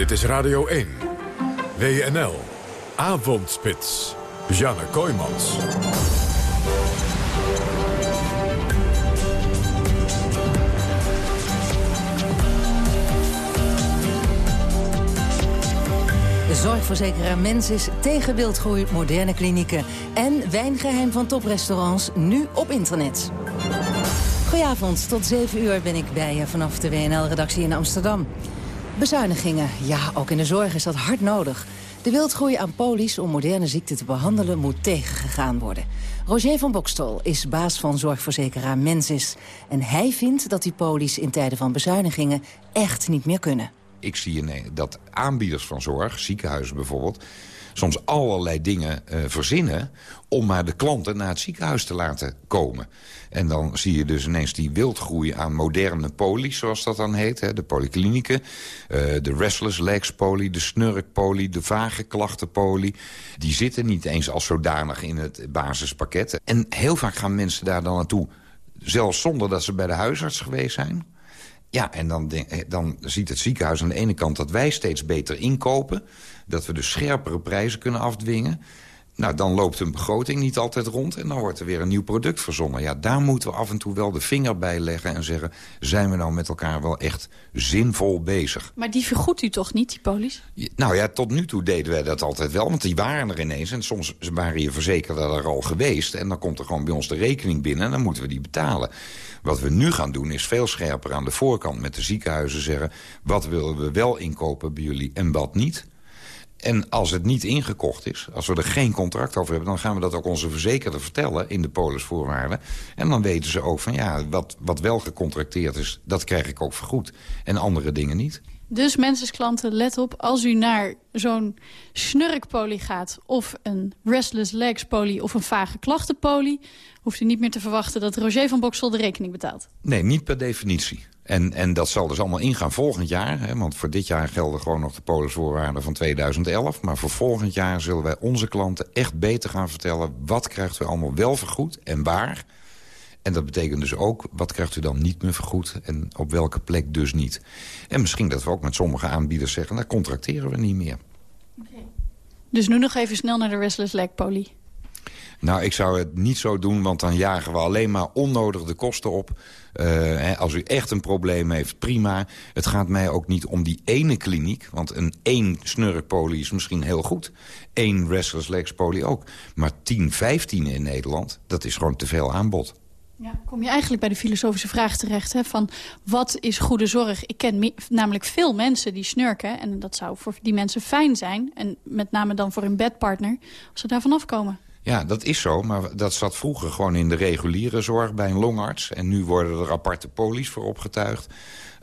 Dit is Radio 1. WNL. Avondspits. Janne Kooijmans. Zorgverzekeraar Mensis tegen wildgroei, moderne klinieken... en wijngeheim van toprestaurants, nu op internet. Goedenavond, tot 7 uur ben ik bij je vanaf de WNL-redactie in Amsterdam. Bezuinigingen, ja, ook in de zorg is dat hard nodig. De wildgroei aan polies om moderne ziekten te behandelen moet tegengegaan worden. Roger van Bokstol is baas van zorgverzekeraar Mensis. En hij vindt dat die polies in tijden van bezuinigingen echt niet meer kunnen. Ik zie dat aanbieders van zorg, ziekenhuizen bijvoorbeeld soms allerlei dingen uh, verzinnen... om maar de klanten naar het ziekenhuis te laten komen. En dan zie je dus ineens die wildgroei aan moderne polies, zoals dat dan heet. Hè, de polyklinieken, uh, de restless legs poli, de snurkpoli, de vage klachtenpoli. Die zitten niet eens als zodanig in het basispakket. En heel vaak gaan mensen daar dan naartoe, zelfs zonder dat ze bij de huisarts geweest zijn... Ja, en dan, dan ziet het ziekenhuis aan de ene kant dat wij steeds beter inkopen dat we dus scherpere prijzen kunnen afdwingen. Nou, dan loopt een begroting niet altijd rond en dan wordt er weer een nieuw product verzonnen. Ja, daar moeten we af en toe wel de vinger bij leggen en zeggen... zijn we nou met elkaar wel echt zinvol bezig? Maar die vergoedt u toch niet, die polis? Nou ja, tot nu toe deden wij dat altijd wel, want die waren er ineens. En soms waren je verzekeraar er al geweest en dan komt er gewoon bij ons de rekening binnen... en dan moeten we die betalen. Wat we nu gaan doen is veel scherper aan de voorkant met de ziekenhuizen zeggen... wat willen we wel inkopen bij jullie en wat niet... En als het niet ingekocht is, als we er geen contract over hebben... dan gaan we dat ook onze verzekerder vertellen in de polisvoorwaarden. En dan weten ze ook van ja, wat, wat wel gecontracteerd is... dat krijg ik ook vergoed. En andere dingen niet. Dus mensensklanten, let op, als u naar zo'n snurkpolie gaat... of een restless legs polie of een vage klachtenpolie... hoeft u niet meer te verwachten dat Roger van Boksel de rekening betaalt. Nee, niet per definitie. En, en dat zal dus allemaal ingaan volgend jaar. Hè, want voor dit jaar gelden gewoon nog de polisvoorwaarden van 2011. Maar voor volgend jaar zullen wij onze klanten echt beter gaan vertellen... wat krijgt u allemaal wel vergoed en waar... En dat betekent dus ook, wat krijgt u dan niet meer vergoed... en op welke plek dus niet. En misschien dat we ook met sommige aanbieders zeggen... daar contracteren we niet meer. Dus nu nog even snel naar de restless leg poli. Nou, ik zou het niet zo doen, want dan jagen we alleen maar onnodig de kosten op. Uh, als u echt een probleem heeft, prima. Het gaat mij ook niet om die ene kliniek. Want een één snurkpolie is misschien heel goed. Eén restless legs poli ook. Maar 10, 15 in Nederland, dat is gewoon te veel aanbod. Ja, kom je eigenlijk bij de filosofische vraag terecht. Hè, van wat is goede zorg? Ik ken namelijk veel mensen die snurken. En dat zou voor die mensen fijn zijn. En met name dan voor hun bedpartner. Als ze daarvan afkomen. Ja, dat is zo, maar dat zat vroeger gewoon in de reguliere zorg bij een longarts. En nu worden er aparte polies voor opgetuigd.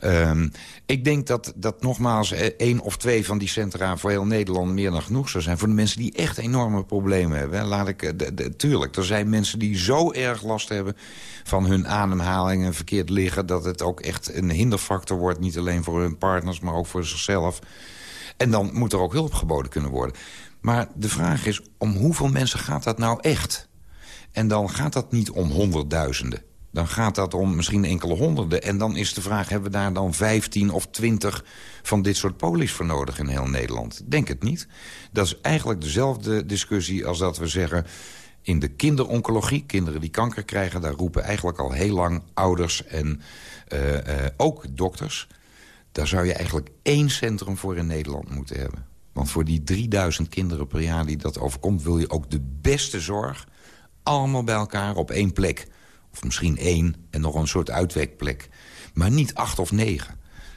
Um, ik denk dat, dat nogmaals eh, één of twee van die centra voor heel Nederland meer dan genoeg zou zijn. Voor de mensen die echt enorme problemen hebben. Laat ik, eh, tuurlijk, er zijn mensen die zo erg last hebben van hun ademhaling en verkeerd liggen... dat het ook echt een hinderfactor wordt, niet alleen voor hun partners, maar ook voor zichzelf. En dan moet er ook hulp geboden kunnen worden. Maar de vraag is, om hoeveel mensen gaat dat nou echt? En dan gaat dat niet om honderdduizenden. Dan gaat dat om misschien enkele honderden. En dan is de vraag, hebben we daar dan 15 of 20 van dit soort polies voor nodig in heel Nederland? Denk het niet. Dat is eigenlijk dezelfde discussie als dat we zeggen... in de kinderoncologie, kinderen die kanker krijgen... daar roepen eigenlijk al heel lang ouders en uh, uh, ook dokters... daar zou je eigenlijk één centrum voor in Nederland moeten hebben. Want voor die 3000 kinderen per jaar die dat overkomt... wil je ook de beste zorg allemaal bij elkaar op één plek. Of misschien één en nog een soort uitwekplek. Maar niet acht of negen.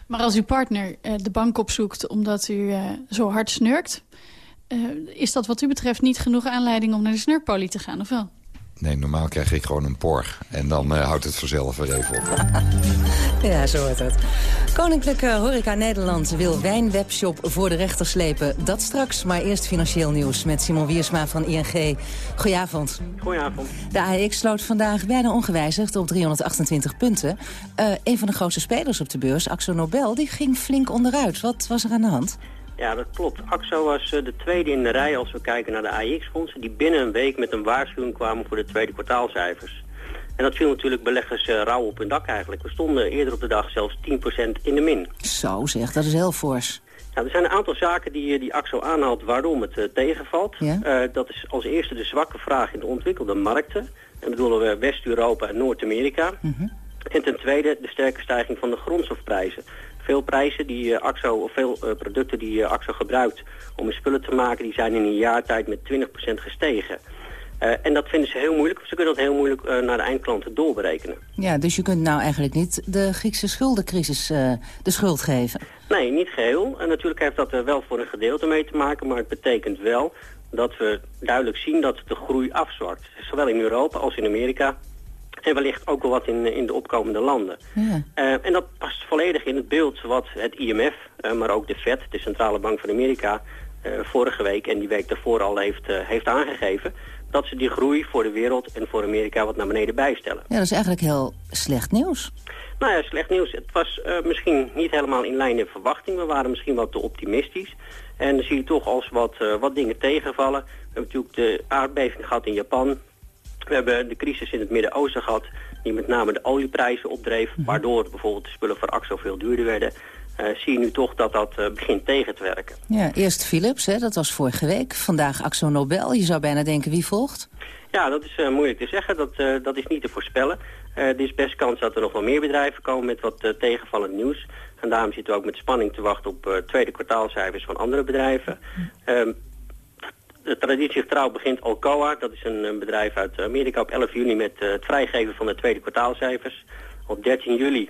Maar als uw partner uh, de bank opzoekt omdat u uh, zo hard snurkt... Uh, is dat wat u betreft niet genoeg aanleiding om naar de snurkpolie te gaan, of wel? Nee, normaal krijg ik gewoon een porg. En dan uh, houdt het vanzelf weer even op. ja, zo wordt het. Koninklijke Horeca Nederland wil wijnwebshop voor de rechter slepen. Dat straks, maar eerst financieel nieuws met Simon Wiersma van ING. Goedenavond. Goedenavond. De AEX sloot vandaag bijna ongewijzigd op 328 punten. Uh, een van de grootste spelers op de beurs, Axo Nobel, die ging flink onderuit. Wat was er aan de hand? Ja, dat klopt. AXO was uh, de tweede in de rij als we kijken naar de AIX-fondsen... die binnen een week met een waarschuwing kwamen voor de tweede kwartaalcijfers. En dat viel natuurlijk beleggers uh, rauw op hun dak eigenlijk. We stonden eerder op de dag zelfs 10% in de min. Zo zeg, dat is heel fors. Nou, er zijn een aantal zaken die, die AXO aanhaalt waarom het uh, tegenvalt. Ja? dat is als eerste de zwakke vraag in de ontwikkelde markten. En bedoelen we West-Europa en Noord-Amerika. Mm -hmm. En ten tweede de sterke stijging van de grondstofprijzen veel prijzen die uh, AXO, of veel uh, producten die uh, AXO gebruikt om hun spullen te maken, die zijn in een jaar tijd met 20% gestegen. en dat vinden ze heel moeilijk. Ze kunnen dat heel moeilijk naar de eindklanten doorberekenen. Ja, dus je kunt nou eigenlijk niet de Griekse schuldencrisis de schuld geven? Nee, niet geheel. En natuurlijk heeft dat er wel voor een gedeelte mee te maken, maar het betekent wel dat we duidelijk zien dat de groei afzwakt. Zowel in Europa als in Amerika en wellicht ook wel wat in, in de opkomende landen. Ja. Uh, en dat past volledig in het beeld wat het IMF, uh, maar ook de Fed, de Centrale Bank van Amerika, uh, vorige week en die week daarvoor al heeft, heeft aangegeven. Dat ze die groei voor de wereld en voor Amerika wat naar beneden bijstellen. Ja, dat is eigenlijk heel slecht nieuws. Nou ja, slecht nieuws. Het was misschien niet helemaal in lijn in verwachting. We waren misschien wat te optimistisch. En dan zie je toch als wat, wat dingen tegenvallen. We hebben natuurlijk de aardbeving gehad in Japan. We hebben de crisis in het Midden-Oosten gehad, die met name de olieprijzen opdreef, Mhm. waardoor bijvoorbeeld de spullen voor AXO veel duurder werden. Uh, zie je nu toch dat dat uh, begint tegen te werken. Ja, eerst Philips, hè, dat was vorige week. Vandaag Axo Nobel. Je zou bijna denken wie volgt? Ja, dat is uh, moeilijk te zeggen. Dat, dat is niet te voorspellen. er is best kans dat er nog wel meer bedrijven komen met wat tegenvallend nieuws. En daarom zitten we ook met spanning te wachten op tweede kwartaalcijfers van andere bedrijven. Ehm, de traditie trouw begint Alcoa. Dat is een, een, bedrijf uit Amerika op 11 juni met uh, het vrijgeven van de tweede kwartaalcijfers. Op 13 juli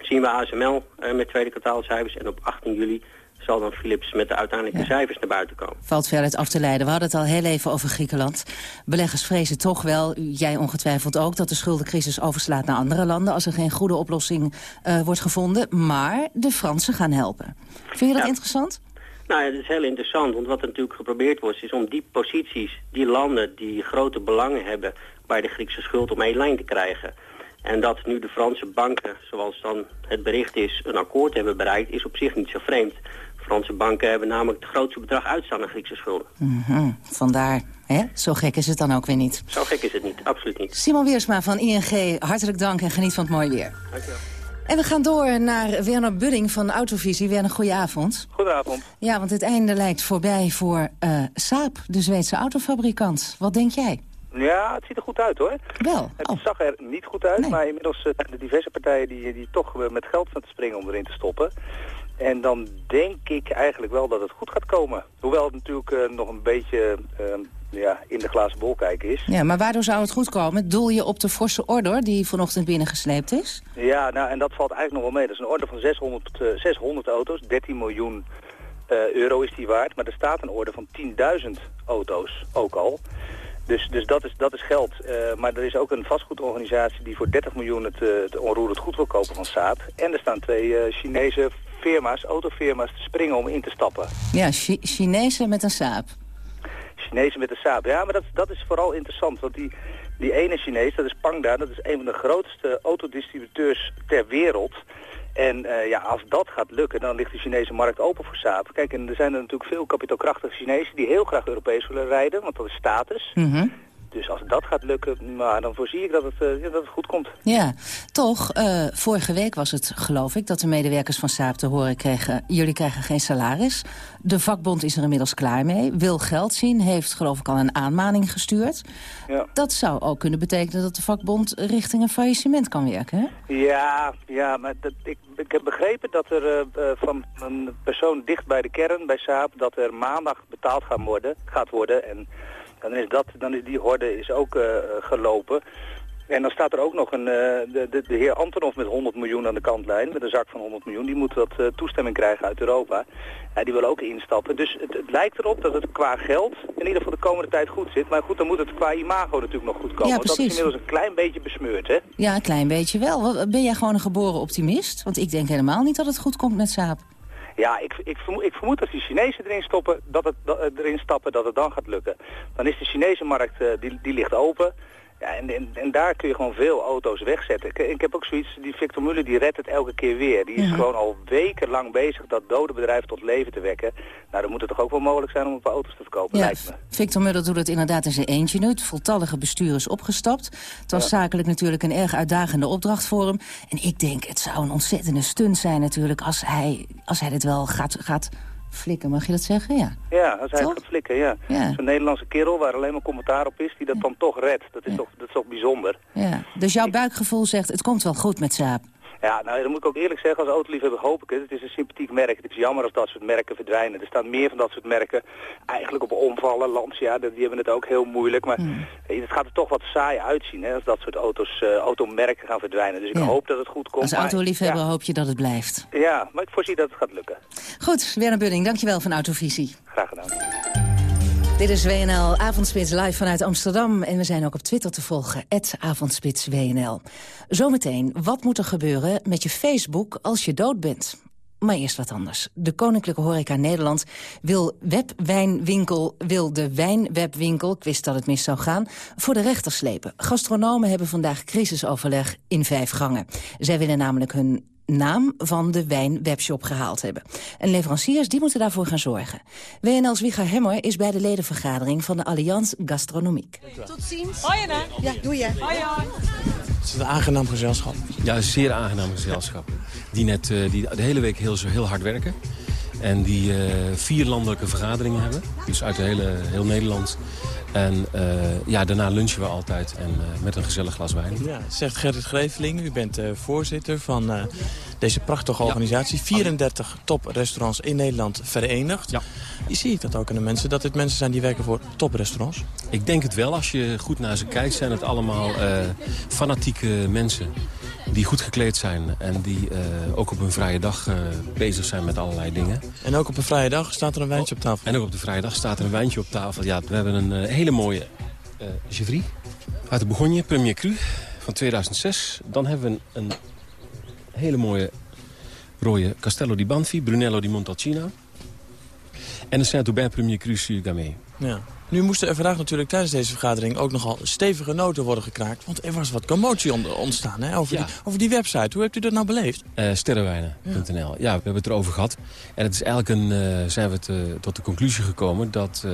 zien we ASML uh, met tweede kwartaalcijfers. En op 18 juli zal dan Philips met de uiteindelijke ja. cijfers naar buiten komen. Valt verder af te leiden. We hadden het al heel even over Griekenland. Beleggers vrezen toch wel, jij ongetwijfeld ook... dat de schuldencrisis overslaat naar andere landen... als er geen goede oplossing uh, wordt gevonden. Maar de Fransen gaan helpen. Vind je dat ja. interessant? Nou, het is heel interessant, want wat er natuurlijk geprobeerd wordt... is om die posities, die landen die grote belangen hebben... bij de Griekse schuld om één lijn te krijgen. En dat nu de Franse banken, zoals dan het bericht is... een akkoord hebben bereikt, is op zich niet zo vreemd. Franse banken hebben namelijk het grootste bedrag uitstaan aan Griekse schulden. Mm -hmm. Vandaar, hè? Zo gek is het dan ook weer niet. Zo gek is het niet, absoluut niet. Simon Weersma van ING, hartelijk dank en geniet van het mooie weer. Dankjewel. En we gaan door naar Werner Budding van Autovisie. Werner, goedenavond. Goedenavond. Ja, want het einde lijkt voorbij voor uh, Saab, de Zweedse autofabrikant. Wat denk jij? Ja, het ziet er goed uit hoor. Wel? Het oh. zag er niet goed uit, maar inmiddels zijn er diverse partijen die, die toch met geld van te springen om erin te stoppen. En dan denk ik eigenlijk wel dat het goed gaat komen. Hoewel het natuurlijk uh, nog een beetje ja, in de glazen bol kijken is. Ja, maar waardoor zou het goed komen? Doel je op de forse order die vanochtend binnengesleept is? Ja, nou, en dat valt eigenlijk nog wel mee. Dat is een order van 600, uh, 600 auto's, 13 miljoen euro is die waard. Maar er staat een order van 10.000 auto's ook al. Dus, dus dat, is, dat is geld. Uh, maar er is ook een vastgoedorganisatie die voor 30 miljoen het, het onroerend goed wil kopen van Saab. En er staan twee Chinese firma's, autofirma's, te springen om in te stappen. Ja, Chi Chinezen met een Saab. Chinezen met een Saab, ja, maar dat, dat is vooral interessant. Want die, die ene Chinees, dat is Pangda, dat is een van de grootste autodistributeurs ter wereld. En uh, ja, als dat gaat lukken, dan ligt de Chinese markt open voor Saab. Kijk, en er zijn er natuurlijk veel kapitaalkrachtige Chinezen die heel graag Europees willen rijden, want dat is status. -hmm. Dus als dat gaat lukken, nou, dan voorzie ik dat het, uh, dat het goed komt. Ja, toch, uh, vorige week was het, geloof ik, dat de medewerkers van Saab te horen kregen... jullie krijgen geen salaris. De vakbond is er inmiddels klaar mee. Wil geld zien, heeft geloof ik al een aanmaning gestuurd. Ja. Dat zou ook kunnen betekenen dat de vakbond richting een faillissement kan werken, hè? Ja, ja maar dat, ik, ik heb begrepen dat er uh, van een persoon dicht bij de kern, bij Saab... dat er maandag betaald gaan worden, gaat worden... En, dan is, dat, dan is die horde is ook uh, gelopen. En dan staat er ook nog een, uh, de, de, de, heer Antonov met 100 miljoen aan de kantlijn, met een zak van 100 miljoen. Die moet wat uh, toestemming krijgen uit Europa. Ja, die wil ook instappen. Dus het, het, lijkt erop dat het qua geld in ieder geval de komende tijd goed zit. Maar goed, dan moet het qua imago natuurlijk nog goed komen. Ja, want dat is inmiddels een klein beetje besmeurd, hè? Ja, een klein beetje wel. Ben jij gewoon een geboren optimist? Want ik denk helemaal niet dat het goed komt met Saab. Ja, ik, ik, vermoed, ik vermoed dat die Chinezen erin, stoppen, dat het, erin stappen dat het dan gaat lukken. Dan is de Chinese markt, uh, die, die ligt open. Ja, en, en, en, daar kun je gewoon veel auto's wegzetten. Ik, ik heb ook zoiets, die Victor Muller die redt het elke keer weer. Die is ja. gewoon al wekenlang bezig dat dode bedrijf tot leven te wekken. Nou, dan moet het toch ook wel mogelijk zijn om een paar auto's te verkopen, ja, lijkt me. Victor Muller doet het inderdaad in zijn eentje nu. Het voltallige bestuur is opgestapt. Het was ja. zakelijk natuurlijk een erg uitdagende opdracht voor hem. En ik denk, het zou een ontzettende stunt zijn natuurlijk... als hij, als hij dit wel gaat, gaat flikken, mag je dat zeggen? Ja, ja als hij toch? gaat flikken, ja. ja. Zo'n Nederlandse kerel waar alleen maar commentaar op is... die dat ja. dan toch redt. Dat is, toch, dat is toch bijzonder. Ja. Dus jouw buikgevoel zegt, het komt wel goed met Saab. Ja, nou, dan moet ik ook eerlijk zeggen, als autoliefhebber hoop ik het. Het is een sympathiek merk. Het is jammer als dat soort merken verdwijnen. Er staan meer van dat soort merken eigenlijk op omvallen. Lancia, die hebben het ook heel moeilijk. Maar Hmm. het gaat er toch wat saai uitzien hè, als dat soort auto's, uh, automerken gaan verdwijnen. Dus ik Ja. hoop dat het goed komt. Als autoliefhebber ja, hoop je dat het blijft. ja, maar ik voorzie dat het gaat lukken. Goed, Werner Budding, dankjewel van Autovisie. Graag gedaan. Dit is WNL Avondspits live vanuit Amsterdam. En we zijn ook op Twitter te volgen, Avondspits WNL. Zometeen, wat moet er gebeuren met je Facebook als je dood bent? Maar eerst wat anders. De Koninklijke Horeca Nederland wil, webwijnwinkel, wil de wijnwebwinkel, ik wist dat het mis zou gaan, voor de rechter slepen. Gastronomen hebben vandaag crisisoverleg in vijf gangen. Zij willen namelijk hun naam van de wijnwebshop gehaald hebben. En leveranciers die moeten daarvoor gaan zorgen. WNL's Wieger Hemmer is bij de ledenvergadering van de Allianz Gastronomiek. Tot ziens. Hoi Anne. Ja, doe je. Hoi Het is een aangenaam gezelschap. Ja, een zeer aangenaam gezelschap. Die, net, uh, die de hele week heel, heel hard werken. En die uh, vier landelijke vergaderingen hebben. Dus uit de hele, heel Nederland. En uh, ja, daarna lunchen we altijd en, uh, met een gezellig glas wijn. Ja, zegt Gerrit Greveling. U bent voorzitter van deze prachtige organisatie. Ja. 34 toprestaurants in Nederland verenigd. Ja. Zie ik dat ook aan de mensen? Dat dit mensen zijn die werken voor toprestaurants? Ik denk het wel. Als je goed naar ze kijkt, zijn het allemaal fanatieke mensen die goed gekleed zijn en die uh, ook op een vrije dag uh, bezig zijn met allerlei dingen. En ook op een vrije dag staat er een wijntje op tafel? En ook op de vrije dag staat er een wijntje op tafel. Ja, we hebben een uh, hele mooie uh, Gevry uit de Bourgogne, Premier Cru van 2006. Dan hebben we een, een hele mooie rode Castello di Banfi, Brunello di Montalcino. En een Saint-Aubin Premier Cru Gamay. Ja. Nu moesten er vandaag natuurlijk tijdens deze vergadering ook nogal stevige noten worden gekraakt. Want er was wat commotie ontstaan hè, over, die, over die website. Hoe hebt u dat nou beleefd? Uh, Sterrenwijnen.nl. Ja. we hebben het erover gehad. En het is eigenlijk een, uh, zijn we tot de conclusie gekomen dat uh,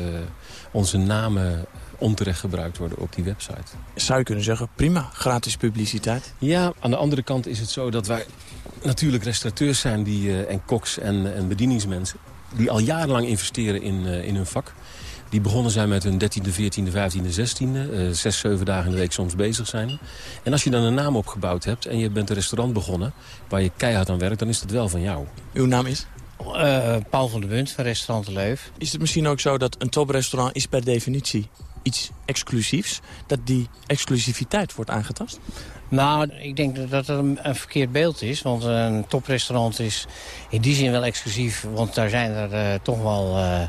onze namen onterecht gebruikt worden op die website. Zou je kunnen zeggen, prima, gratis publiciteit? Ja, aan de andere kant is het zo dat wij natuurlijk restaurateurs zijn die, en koks en, en bedieningsmensen... die al jarenlang investeren in, in hun vak die begonnen zijn met hun 13e, 14e, 15e, 16e. zes, zeven dagen in de week soms bezig zijn. En als je dan een naam opgebouwd hebt en je bent een restaurant begonnen... waar je keihard aan werkt, dan is dat wel van jou. Uw naam is? Uh, Paul van der Bunt van restaurant Leuf. Is het misschien ook zo dat een toprestaurant is per definitie iets exclusiefs? Dat die exclusiviteit wordt aangetast? Nou, ik denk dat dat een, een, verkeerd beeld is. Want een toprestaurant is in die zin wel exclusief. Want daar zijn er uh, toch wel... Uh,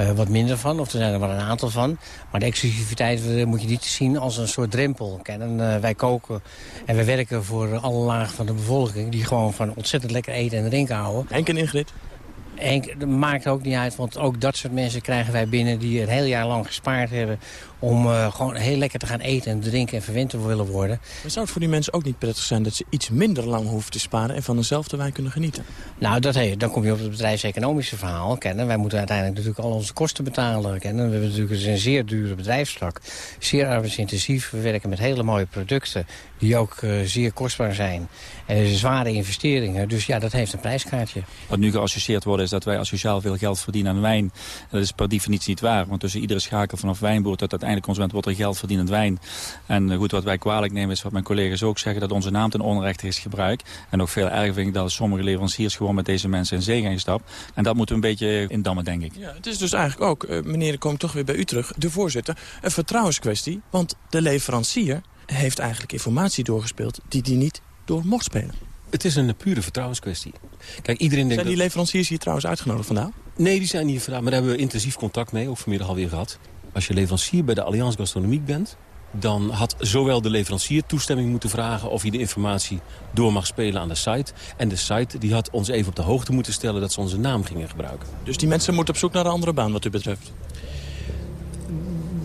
uh, wat minder van. Of er zijn er maar een aantal van. Maar de exclusiviteit moet je niet zien als een soort drempel. En, uh, wij koken en wij werken voor alle lagen van de bevolking... die gewoon van ontzettend lekker eten en drinken houden. Henk en Ingrid? En dat maakt ook niet uit, want ook dat soort mensen krijgen wij binnen... die een heel jaar lang gespaard hebben om uh, gewoon heel lekker te gaan eten en drinken en verwend te willen worden. Maar zou het voor die mensen ook niet prettig zijn dat ze iets minder lang hoeven te sparen en van dezelfde wijn kunnen genieten? Nou, dat, hey, dan kom je op het bedrijfseconomische verhaal. Kennen. Wij moeten uiteindelijk natuurlijk al onze kosten betalen. Kennen. We hebben natuurlijk een zeer dure bedrijfstak, zeer arbeidsintensief. We werken met hele mooie producten die ook uh, zeer kostbaar zijn. En zware investeringen, dus ja, dat heeft een prijskaartje. Wat nu geassocieerd wordt is dat wij asociaal veel geld verdienen aan wijn. dat is per definitie niet waar, want tussen iedere schakel vanaf wijnboer tot uiteindelijk consument wordt er geld verdienend wijn. En eh, goed, wat wij kwalijk nemen is wat mijn collega's ook zeggen... dat onze naam ten onrechte is gebruikt. En nog veel erger vind ik dat sommige leveranciers gewoon met deze mensen in zee gaan gestapt. En dat moeten we een beetje indammen, denk ik. Ja, het is dus eigenlijk ook, uh, meneer, ik kom toch weer bij u terug... de voorzitter, een vertrouwenskwestie. Want de leverancier heeft eigenlijk informatie doorgespeeld... die die niet door mocht spelen. Het is een pure vertrouwenskwestie. Kijk, iedereen denkt zijn die leveranciers hier trouwens uitgenodigd vandaag? Nee, die zijn hier vandaag, maar daar hebben we intensief contact mee. Ook vanmiddag alweer gehad. Als je leverancier bij de Allianz Gastronomiek bent... dan had zowel de leverancier toestemming moeten vragen... of je de informatie door mag spelen aan de site. En de site die had ons even op de hoogte moeten stellen... dat ze onze naam gingen gebruiken. Dus die mensen moeten op zoek naar een andere baan wat u betreft?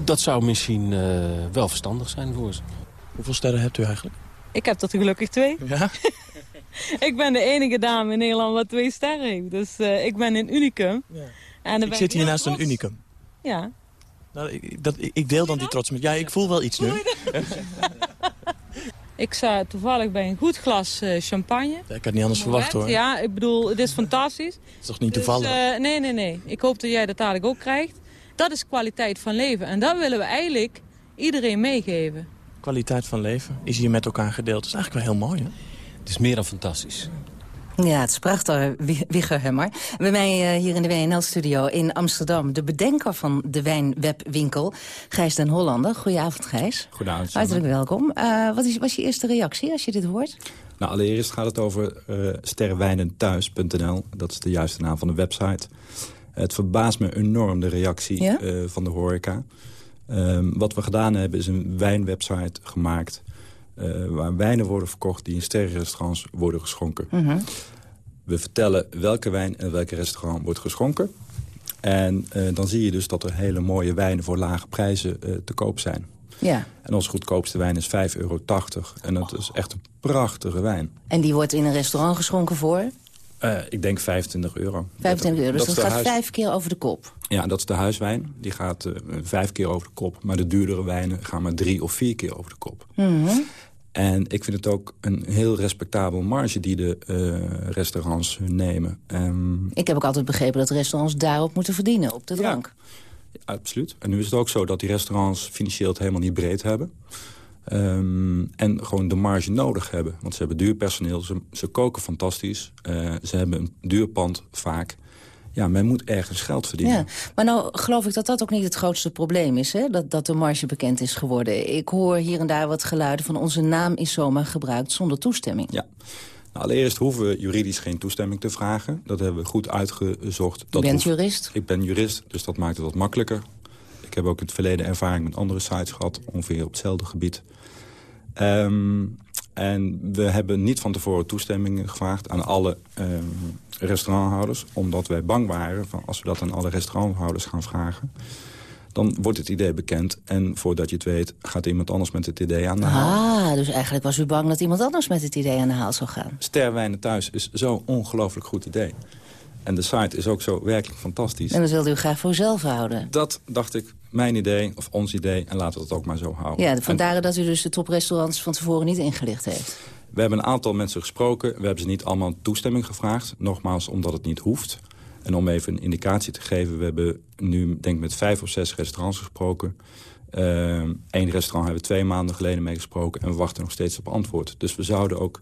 Dat zou misschien uh, wel verstandig zijn voor ze. Hoeveel sterren hebt u eigenlijk? Ik heb tot gelukkig twee. Ja? ik ben de enige dame in Nederland wat twee sterren heeft. Dus uh, ik ben een unicum. Ja. En ik zit hier naast een unicum. Ja. Nou, ik, dat, ik deel dan die trots met... Ja, ik voel wel iets nu. ik sta toevallig bij een goed glas uh, champagne. Ja, ik had niet anders verwacht hoor. Ja, ik bedoel, het is fantastisch. Het is toch niet dus, toevallig? Uh, nee, nee, nee. Ik hoop dat jij dat dadelijk ook krijgt. Dat is kwaliteit van leven. En dat willen we eigenlijk iedereen meegeven. Kwaliteit van leven is hier met elkaar gedeeld. Dat is eigenlijk wel heel mooi, hè? Het is meer dan fantastisch. Ja, het is prachtig, Wiggerhummer. Bij mij uh, hier in de WNL-studio in Amsterdam... de bedenker van de wijnwebwinkel, Gijs den Hollander. Goedenavond, Gijs. Goedenavond. Hartelijk welkom. Uh, wat is, was je eerste reactie als je dit hoort? Nou, allereerst gaat het over uh, sterrenwijnenthuis.nl. Dat is de juiste naam van de website. Het verbaast me enorm, de reactie ja? van de horeca. Um, wat we gedaan hebben, is een wijnwebsite gemaakt... Uh, waar wijnen worden verkocht die in sterrenrestaurants worden geschonken. Mm -hmm. We vertellen welke wijn en welke restaurant wordt geschonken. En uh, dan zie je dus dat er hele mooie wijnen voor lage prijzen uh, te koop zijn. Ja. En onze goedkoopste wijn is 5,80 euro. En dat is echt een prachtige wijn. En die wordt in een restaurant geschonken voor? Uh, ik denk 25 euro. 25 euro, dus dat, dat gaat huis... vijf keer over de kop? Ja, dat is de huiswijn. Die gaat uh, vijf keer over de kop. Maar de duurdere wijnen gaan maar drie of vier keer over de kop. Mm -hmm. En ik vind het ook een heel respectabel marge die de uh, restaurants nemen. Um, ik heb ook altijd begrepen dat restaurants daarop moeten verdienen, op de drank. Ja, absoluut. En nu is het ook zo dat die restaurants financieel het helemaal niet breed hebben. Um, en gewoon de marge nodig hebben. Want ze hebben duur personeel, ze, ze koken fantastisch. Uh, ze hebben een duur pand vaak. Ja, men moet ergens geld verdienen. Ja, maar nou geloof ik dat dat ook niet het grootste probleem is. Hè? Dat, dat de marge bekend is geworden. Ik hoor hier en daar wat geluiden van onze naam is zomaar gebruikt zonder toestemming. Ja. Nou, allereerst hoeven we juridisch geen toestemming te vragen. Dat hebben we goed uitgezocht. Je bent jurist? Ik ben jurist, dus dat maakt het wat makkelijker. Ik heb ook in het verleden ervaring met andere sites gehad, ongeveer op hetzelfde gebied. Um, en we hebben niet van tevoren toestemming gevraagd aan alle um, restauranthouders. Omdat wij bang waren, van als we dat aan alle restauranthouders gaan vragen... dan wordt het idee bekend. En voordat je het weet, gaat iemand anders met het idee aan de haal. Ah, dus eigenlijk was u bang dat iemand anders met het idee aan de haal zou gaan. Sterwijnen thuis is zo'n ongelooflijk goed idee. En de site is ook zo werkelijk fantastisch. En dat wilde u graag voor uzelf houden. Dat dacht ik, mijn idee of ons idee. En laten we het ook maar zo houden. Ja, vandaar dat u dus de toprestaurants van tevoren niet ingelicht heeft. We hebben een aantal mensen gesproken. We hebben ze niet allemaal toestemming gevraagd. Nogmaals, omdat het niet hoeft. En om even een indicatie te geven... we hebben nu denk ik met vijf of zes restaurants gesproken. Eén restaurant hebben we twee maanden geleden mee gesproken... en we wachten nog steeds op antwoord. Dus we zouden ook,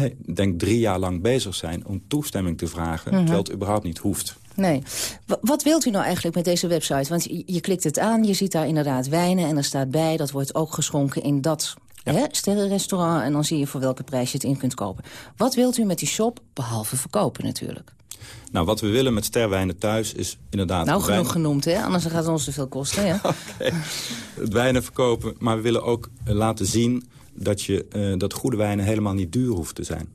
ik denk drie jaar lang bezig zijn... om toestemming te vragen, Mhm. terwijl het überhaupt niet hoeft. Nee. W- wat wilt u nou eigenlijk met deze website? Want je, je klikt het aan, je ziet daar inderdaad wijnen... en er staat bij, dat wordt ook geschonken in dat hè, sterrenrestaurant... en dan zie je voor welke prijs je het in kunt kopen. Wat wilt u met die shop, behalve verkopen natuurlijk? Nou, wat we willen met Sterwijnen thuis is inderdaad... Nou, genoeg genoemd, hè? Anders gaat het ons te veel kosten, ja? het wijnen verkopen. Maar we willen ook eh, laten zien dat, je, eh, dat goede wijnen helemaal niet duur hoeft te zijn.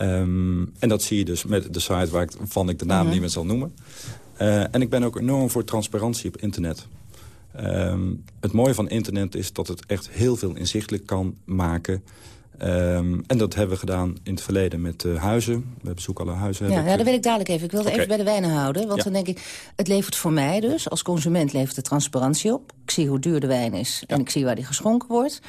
Ehm, en dat zie je dus met de site waar ik, van ik de naam Mhm. niet meer zal noemen. Eh, en ik ben ook enorm voor transparantie op internet. Ehm, het mooie van internet is dat het echt heel veel inzichtelijk kan maken. Ehm, en dat hebben we gedaan in het verleden met eh, huizen. We hebben zoek alle huizen. Ja, ja, dat weet ik dadelijk even. Ik wilde even bij de wijnen houden. Want Ja. dan denk ik, het levert voor mij dus, als consument levert de transparantie op. Ik zie hoe duur de wijn is en ik zie waar die geschonken wordt.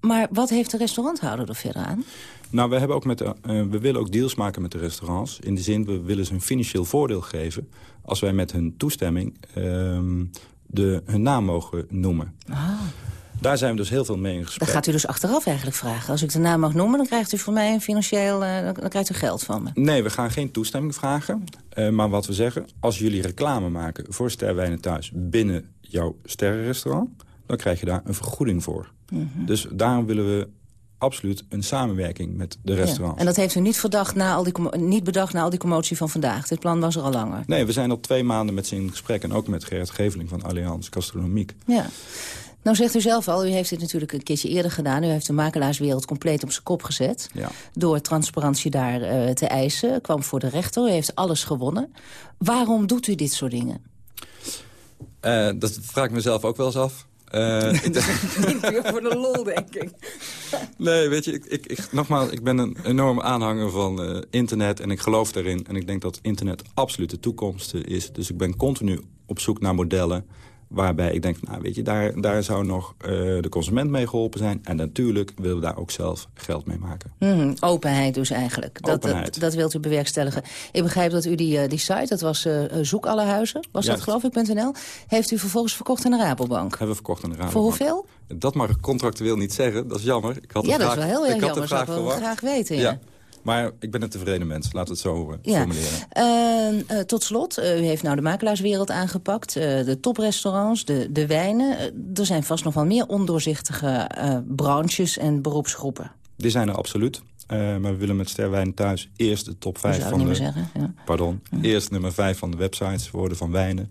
Maar wat heeft de restauranthouder er verder aan? Nou, we, hebben ook met de, eh, we willen ook deals maken met de restaurants. In de zin, we willen ze een financieel voordeel geven... als wij met hun toestemming ehm, de, hun naam mogen noemen. Daar zijn we dus heel veel mee in gesprek. Dat gaat u dus achteraf eigenlijk vragen. Als ik de naam mag noemen, dan krijgt u voor mij een financieel... eh, dan, krijgt u geld van me. Nee, we gaan geen toestemming vragen. Eh, maar wat we zeggen, als jullie reclame maken voor Sterwijnen Thuis... binnen jouw sterrenrestaurant, dan krijg je daar een vergoeding voor. Mhm. Dus daarom willen we absoluut een samenwerking met de Ja. restaurants. En dat heeft u niet, verdacht na al die, niet bedacht na al die commotie van vandaag. Dit plan was er al langer. Nee, we zijn al twee maanden met ze in gesprek... en ook met Gerrit Geveling van Allianz Gastronomiek. Ja. Nou zegt u zelf al, u heeft dit natuurlijk een keertje eerder gedaan. U heeft de makelaarswereld compleet op zijn kop gezet. Ja. Door transparantie daar eh, te eisen. Kwam voor de rechter, u heeft alles gewonnen. Waarom doet u dit soort dingen? Eh, dat vraag ik mezelf ook wel eens af. Eh, Niet voor de lol, denk ik. nee, weet je, ik, ik, ik, nogmaals, ik ben een enorme aanhanger van eh, internet en ik geloof daarin. En ik denk dat internet absoluut de toekomst is. Dus ik ben continu op zoek naar modellen waarbij ik denk, nou weet je, daar, daar zou nog eh, de consument mee geholpen zijn. En natuurlijk willen we daar ook zelf geld mee maken. Mhm, openheid dus eigenlijk. Dat, Openheid. Dat, dat wilt u bewerkstelligen. Ik begrijp dat u die, eh, die site, dat was eh, Zoek alle huizen, was dat geloof ik.nl, heeft u vervolgens verkocht aan de Rabobank. Hebben we verkocht aan de Rabobank. Voor hoeveel? Dat mag ik contractueel niet zeggen, dat is jammer. Ik had Ja, dat is graag, wel heel erg ik had jammer. het Zou graag ik wel graag weten, ja. Maar ik ben een tevreden mens, we het zo eh, Ja. formuleren. Eh, eh, tot slot, eh, u heeft nou de makelaarswereld aangepakt. de toprestaurants, de, de wijnen. Er zijn vast nog wel meer ondoorzichtige branches en beroepsgroepen. Die zijn er absoluut. Maar we willen met Sterwijn thuis eerst de top 5 zou ik van de... zeggen, ja. Pardon. Eerst nummer 5 van de websites worden van wijnen.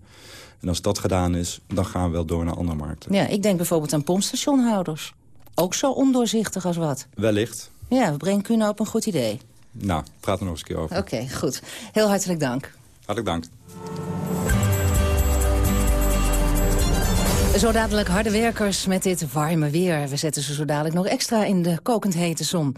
En als dat gedaan is, dan gaan we wel door naar andere markten. Ja, ik denk bijvoorbeeld aan pompstationhouders. Ook zo ondoorzichtig als wat. Wellicht. Ja, we brengen u nou op een goed idee. Nou, praat er nog eens een keer over. Oké, goed. Heel hartelijk dank. Hartelijk dank. Zo dadelijk harde werkers met dit warme weer. We zetten ze zo dadelijk nog extra in de kokend hete zon.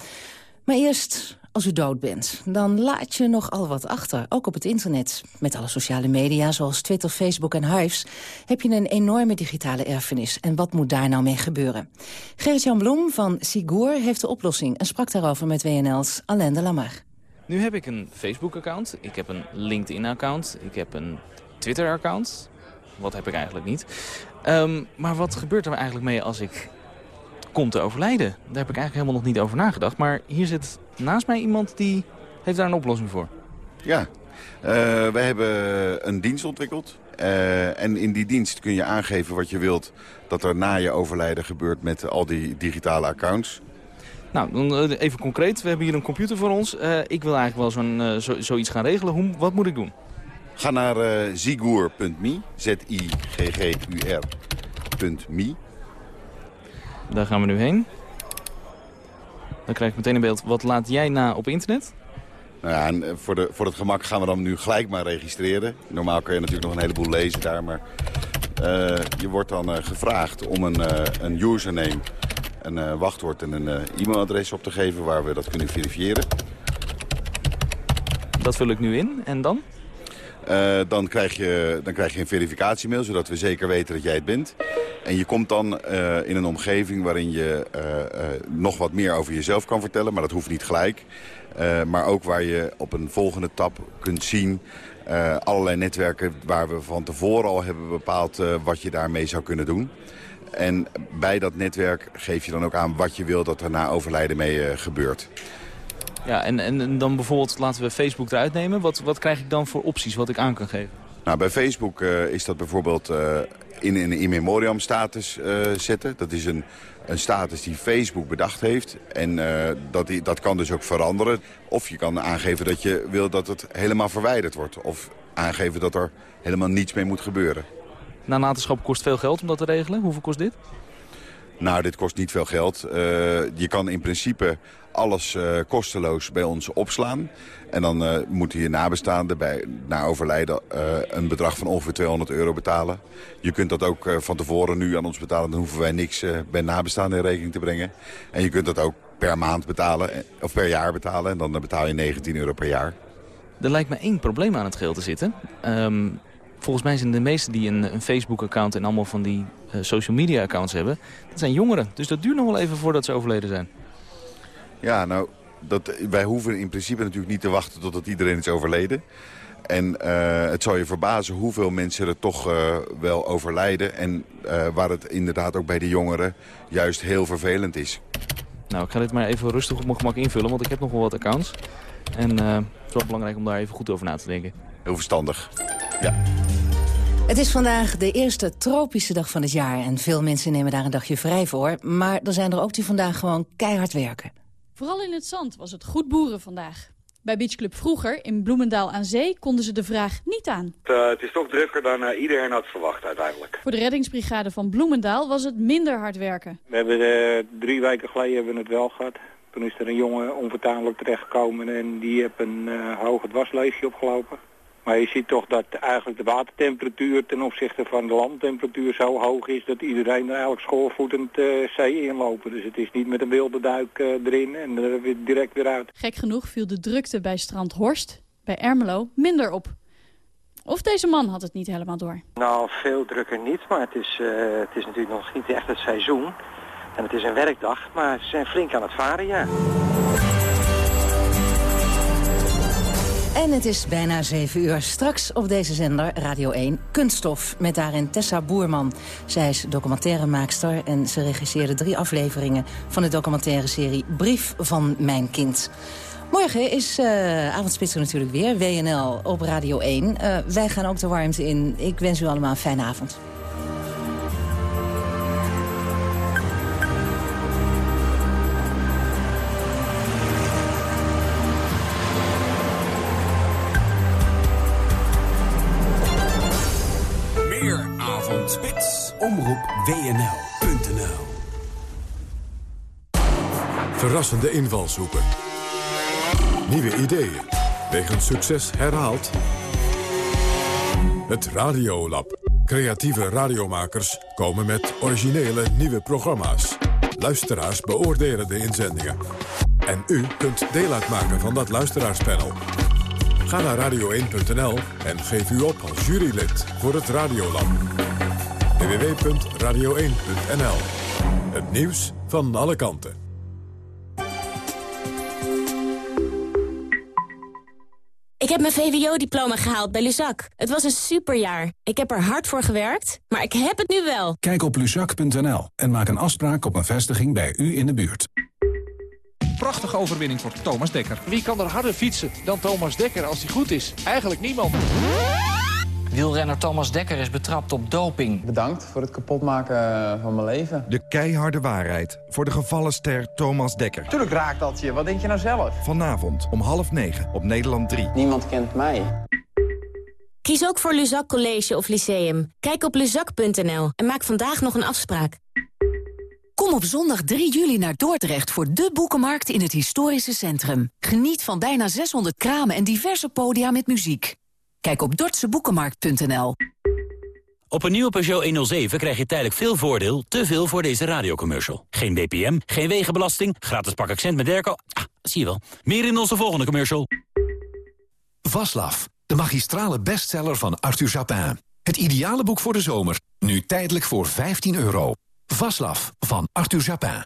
Maar eerst, als u dood bent, dan laat je nogal wat achter. Ook op het internet. Met alle sociale media zoals Twitter, Facebook en Hives... heb je een enorme digitale erfenis. En wat moet daar nou mee gebeuren? Gerrit-Jan Bloem van Sigour heeft de oplossing... en sprak daarover met WNL's Alain de Lamar. Nu heb ik een Facebook-account, ik heb een LinkedIn-account, ik heb een Twitter-account. Wat heb ik eigenlijk niet. Ehm, maar wat gebeurt er eigenlijk mee als ik kom te overlijden? Daar heb ik eigenlijk helemaal nog niet over nagedacht. Maar hier zit naast mij iemand die heeft daar een oplossing voor. Ja, Eh wij hebben een dienst ontwikkeld. Eh, en in die dienst kun je aangeven wat je wilt dat er na je overlijden gebeurt met al die digitale accounts. Nou, dan eh, even concreet. We hebben hier een computer voor ons. Ik wil eigenlijk wel zo'n, zo, zoiets gaan regelen. Hoe, wat moet ik doen? Ga naar eh ziggoer.me, Z-I-G-G-U-R.me. Daar gaan we nu heen. Dan krijg ik meteen een beeld. Wat laat jij na op internet? Nou ja, en eh, voor, de, voor het gemak gaan we dan nu gelijk maar registreren. Normaal kun je natuurlijk nog een heleboel lezen daar, maar je wordt dan gevraagd om een, een username, een wachtwoord en een e-mailadres op te geven... waar we dat kunnen verifiëren. Dat vul ik nu in en dan? Dan, krijg je, dan krijg je een verificatiemail, zodat we zeker weten dat jij het bent. En je komt dan uh, in een omgeving waarin je uh, nog wat meer over jezelf kan vertellen. Maar dat hoeft niet gelijk. maar ook waar je op een volgende tab kunt zien... allerlei netwerken waar we van tevoren al hebben bepaald wat je daarmee zou kunnen doen. En bij dat netwerk geef je dan ook aan wat je wil dat er na overlijden mee gebeurt. Ja, en, en dan bijvoorbeeld laten we Facebook eruit nemen. Wat, wat krijg ik dan voor opties wat ik aan kan geven? Nou, bij Facebook uh, is dat bijvoorbeeld uh, in een in memoriam status uh, zetten. Dat is een, een status die Facebook bedacht heeft. En dat, die, dat kan dus ook veranderen. Of je kan aangeven dat je wil dat het helemaal verwijderd wordt. Of aangeven dat er helemaal niets mee moet gebeuren. Nalatenschap kost veel geld om dat te regelen. Hoeveel kost dit? Nou, dit kost niet veel geld. je kan in principe alles uh, kosteloos bij ons opslaan. En dan uh, moeten je nabestaanden bij, na overlijden een bedrag van ongeveer 200 euro betalen. Je kunt dat ook van tevoren nu aan ons betalen. Dan hoeven wij niks bij nabestaanden in rekening te brengen. En je kunt dat ook per maand betalen, of per jaar betalen. En dan betaal je 19 euro per jaar. Er lijkt me één probleem aan het geheel te zitten. Um, volgens mij zijn de meesten die een, een Facebook-account en allemaal van die social media-accounts hebben... dat zijn jongeren. Dus dat duurt nog wel even voordat ze overleden zijn. Ja, nou, dat, wij hoeven in principe natuurlijk niet te wachten totdat iedereen is overleden. En uh, het zal je verbazen hoeveel mensen er toch uh, wel overlijden. En uh, waar het inderdaad ook bij de jongeren juist heel vervelend is. Nou, ik ga dit maar even rustig op mijn gemak invullen, want ik heb nog wel wat accounts. En het is wel belangrijk om daar even goed over na te denken. Heel verstandig, ja. Het is vandaag de eerste tropische dag van het jaar en veel mensen nemen daar een dagje vrij voor. Maar er zijn er ook die vandaag gewoon keihard werken. Vooral in het zand was het goed boeren vandaag. Bij Beachclub Vroeger in Bloemendaal aan Zee konden ze de vraag niet aan. Uh, het is toch drukker dan uh, iedereen had verwacht uiteindelijk. Voor de reddingsbrigade van Bloemendaal was het minder hard werken. We hebben uh, drie weken geleden hebben we het wel gehad. Toen is er een jongen onvertuinlijk terechtgekomen en die heeft een hoge dwarsleesje opgelopen. Maar je ziet toch dat eigenlijk de watertemperatuur ten opzichte van de landtemperatuur zo hoog is dat iedereen er eigenlijk schoorvoetend uh, zee inlopen. Dus het is niet met een wilde duik uh, erin en er weer direct weer uit. Gek genoeg viel de drukte bij strand Horst, bij Ermelo, minder op. Of deze man had het niet helemaal door? Nou, veel drukker niet, maar het is, uh, het is natuurlijk nog niet echt het seizoen. En het is een werkdag, maar ze zijn flink aan het varen, ja. En het is bijna 7 uur. Straks op deze zender Radio 1 Kunststof. Met daarin Tessa Boerman. Zij is documentairemaakster en ze regisseerde drie afleveringen... van de documentaire serie Brief van Mijn Kind. Morgen is uh, Avondspitser natuurlijk weer, WNL op Radio 1. Uh, eh, wij gaan ook de warmte in. Ik wens u allemaal een fijne avond. WNL.nl Verrassende invalshoeken. Nieuwe ideeën. Wegens succes herhaald. Het Radiolab. Creatieve radiomakers komen met originele nieuwe programma's. Luisteraars beoordelen de inzendingen. En u kunt deel uitmaken van dat luisteraarspanel. Ga naar radio1.nl en geef u op als jurylid voor het Radiolab www.radio1.nl. Het nieuws van alle kanten. Ik heb mijn VWO-diploma gehaald bij Luzak. Het was een superjaar. Ik heb er hard voor gewerkt, maar ik heb het nu wel. Kijk op luzak.nl en maak een afspraak op een vestiging bij u in de buurt. Prachtige overwinning voor Thomas Dekker. Wie kan er harder fietsen dan Thomas Dekker als hij goed is? Eigenlijk niemand. Wielrenner Thomas Dekker is betrapt op doping. Bedankt voor het kapotmaken eh, van mijn leven. De keiharde waarheid voor de gevallen ster Thomas Dekker. Tuurlijk raakt dat je. Wat denk je nou zelf? Vanavond om half negen op Nederland 3. Niemand kent mij. Kies ook voor Luzak College of Lyceum. Kijk op luzak.nl en maak vandaag nog een afspraak. Kom op zondag 3 juli naar Dordrecht voor de boekenmarkt in het historische centrum. Geniet van bijna 600 kramen en diverse podia met muziek. Kijk op dortseboekenmarkt.nl. Op een nieuwe Peugeot 107 krijg je tijdelijk veel voordeel, te veel voor deze radiocommercial. Geen BPM, geen wegenbelasting, gratis pak accent met Derco. Ah, zie je wel. Meer in onze volgende commercial. Vaslav, de magistrale bestseller van Arthur Japin. Het ideale boek voor de zomer, nu tijdelijk voor 15 euro. Vaslav van Arthur Japin.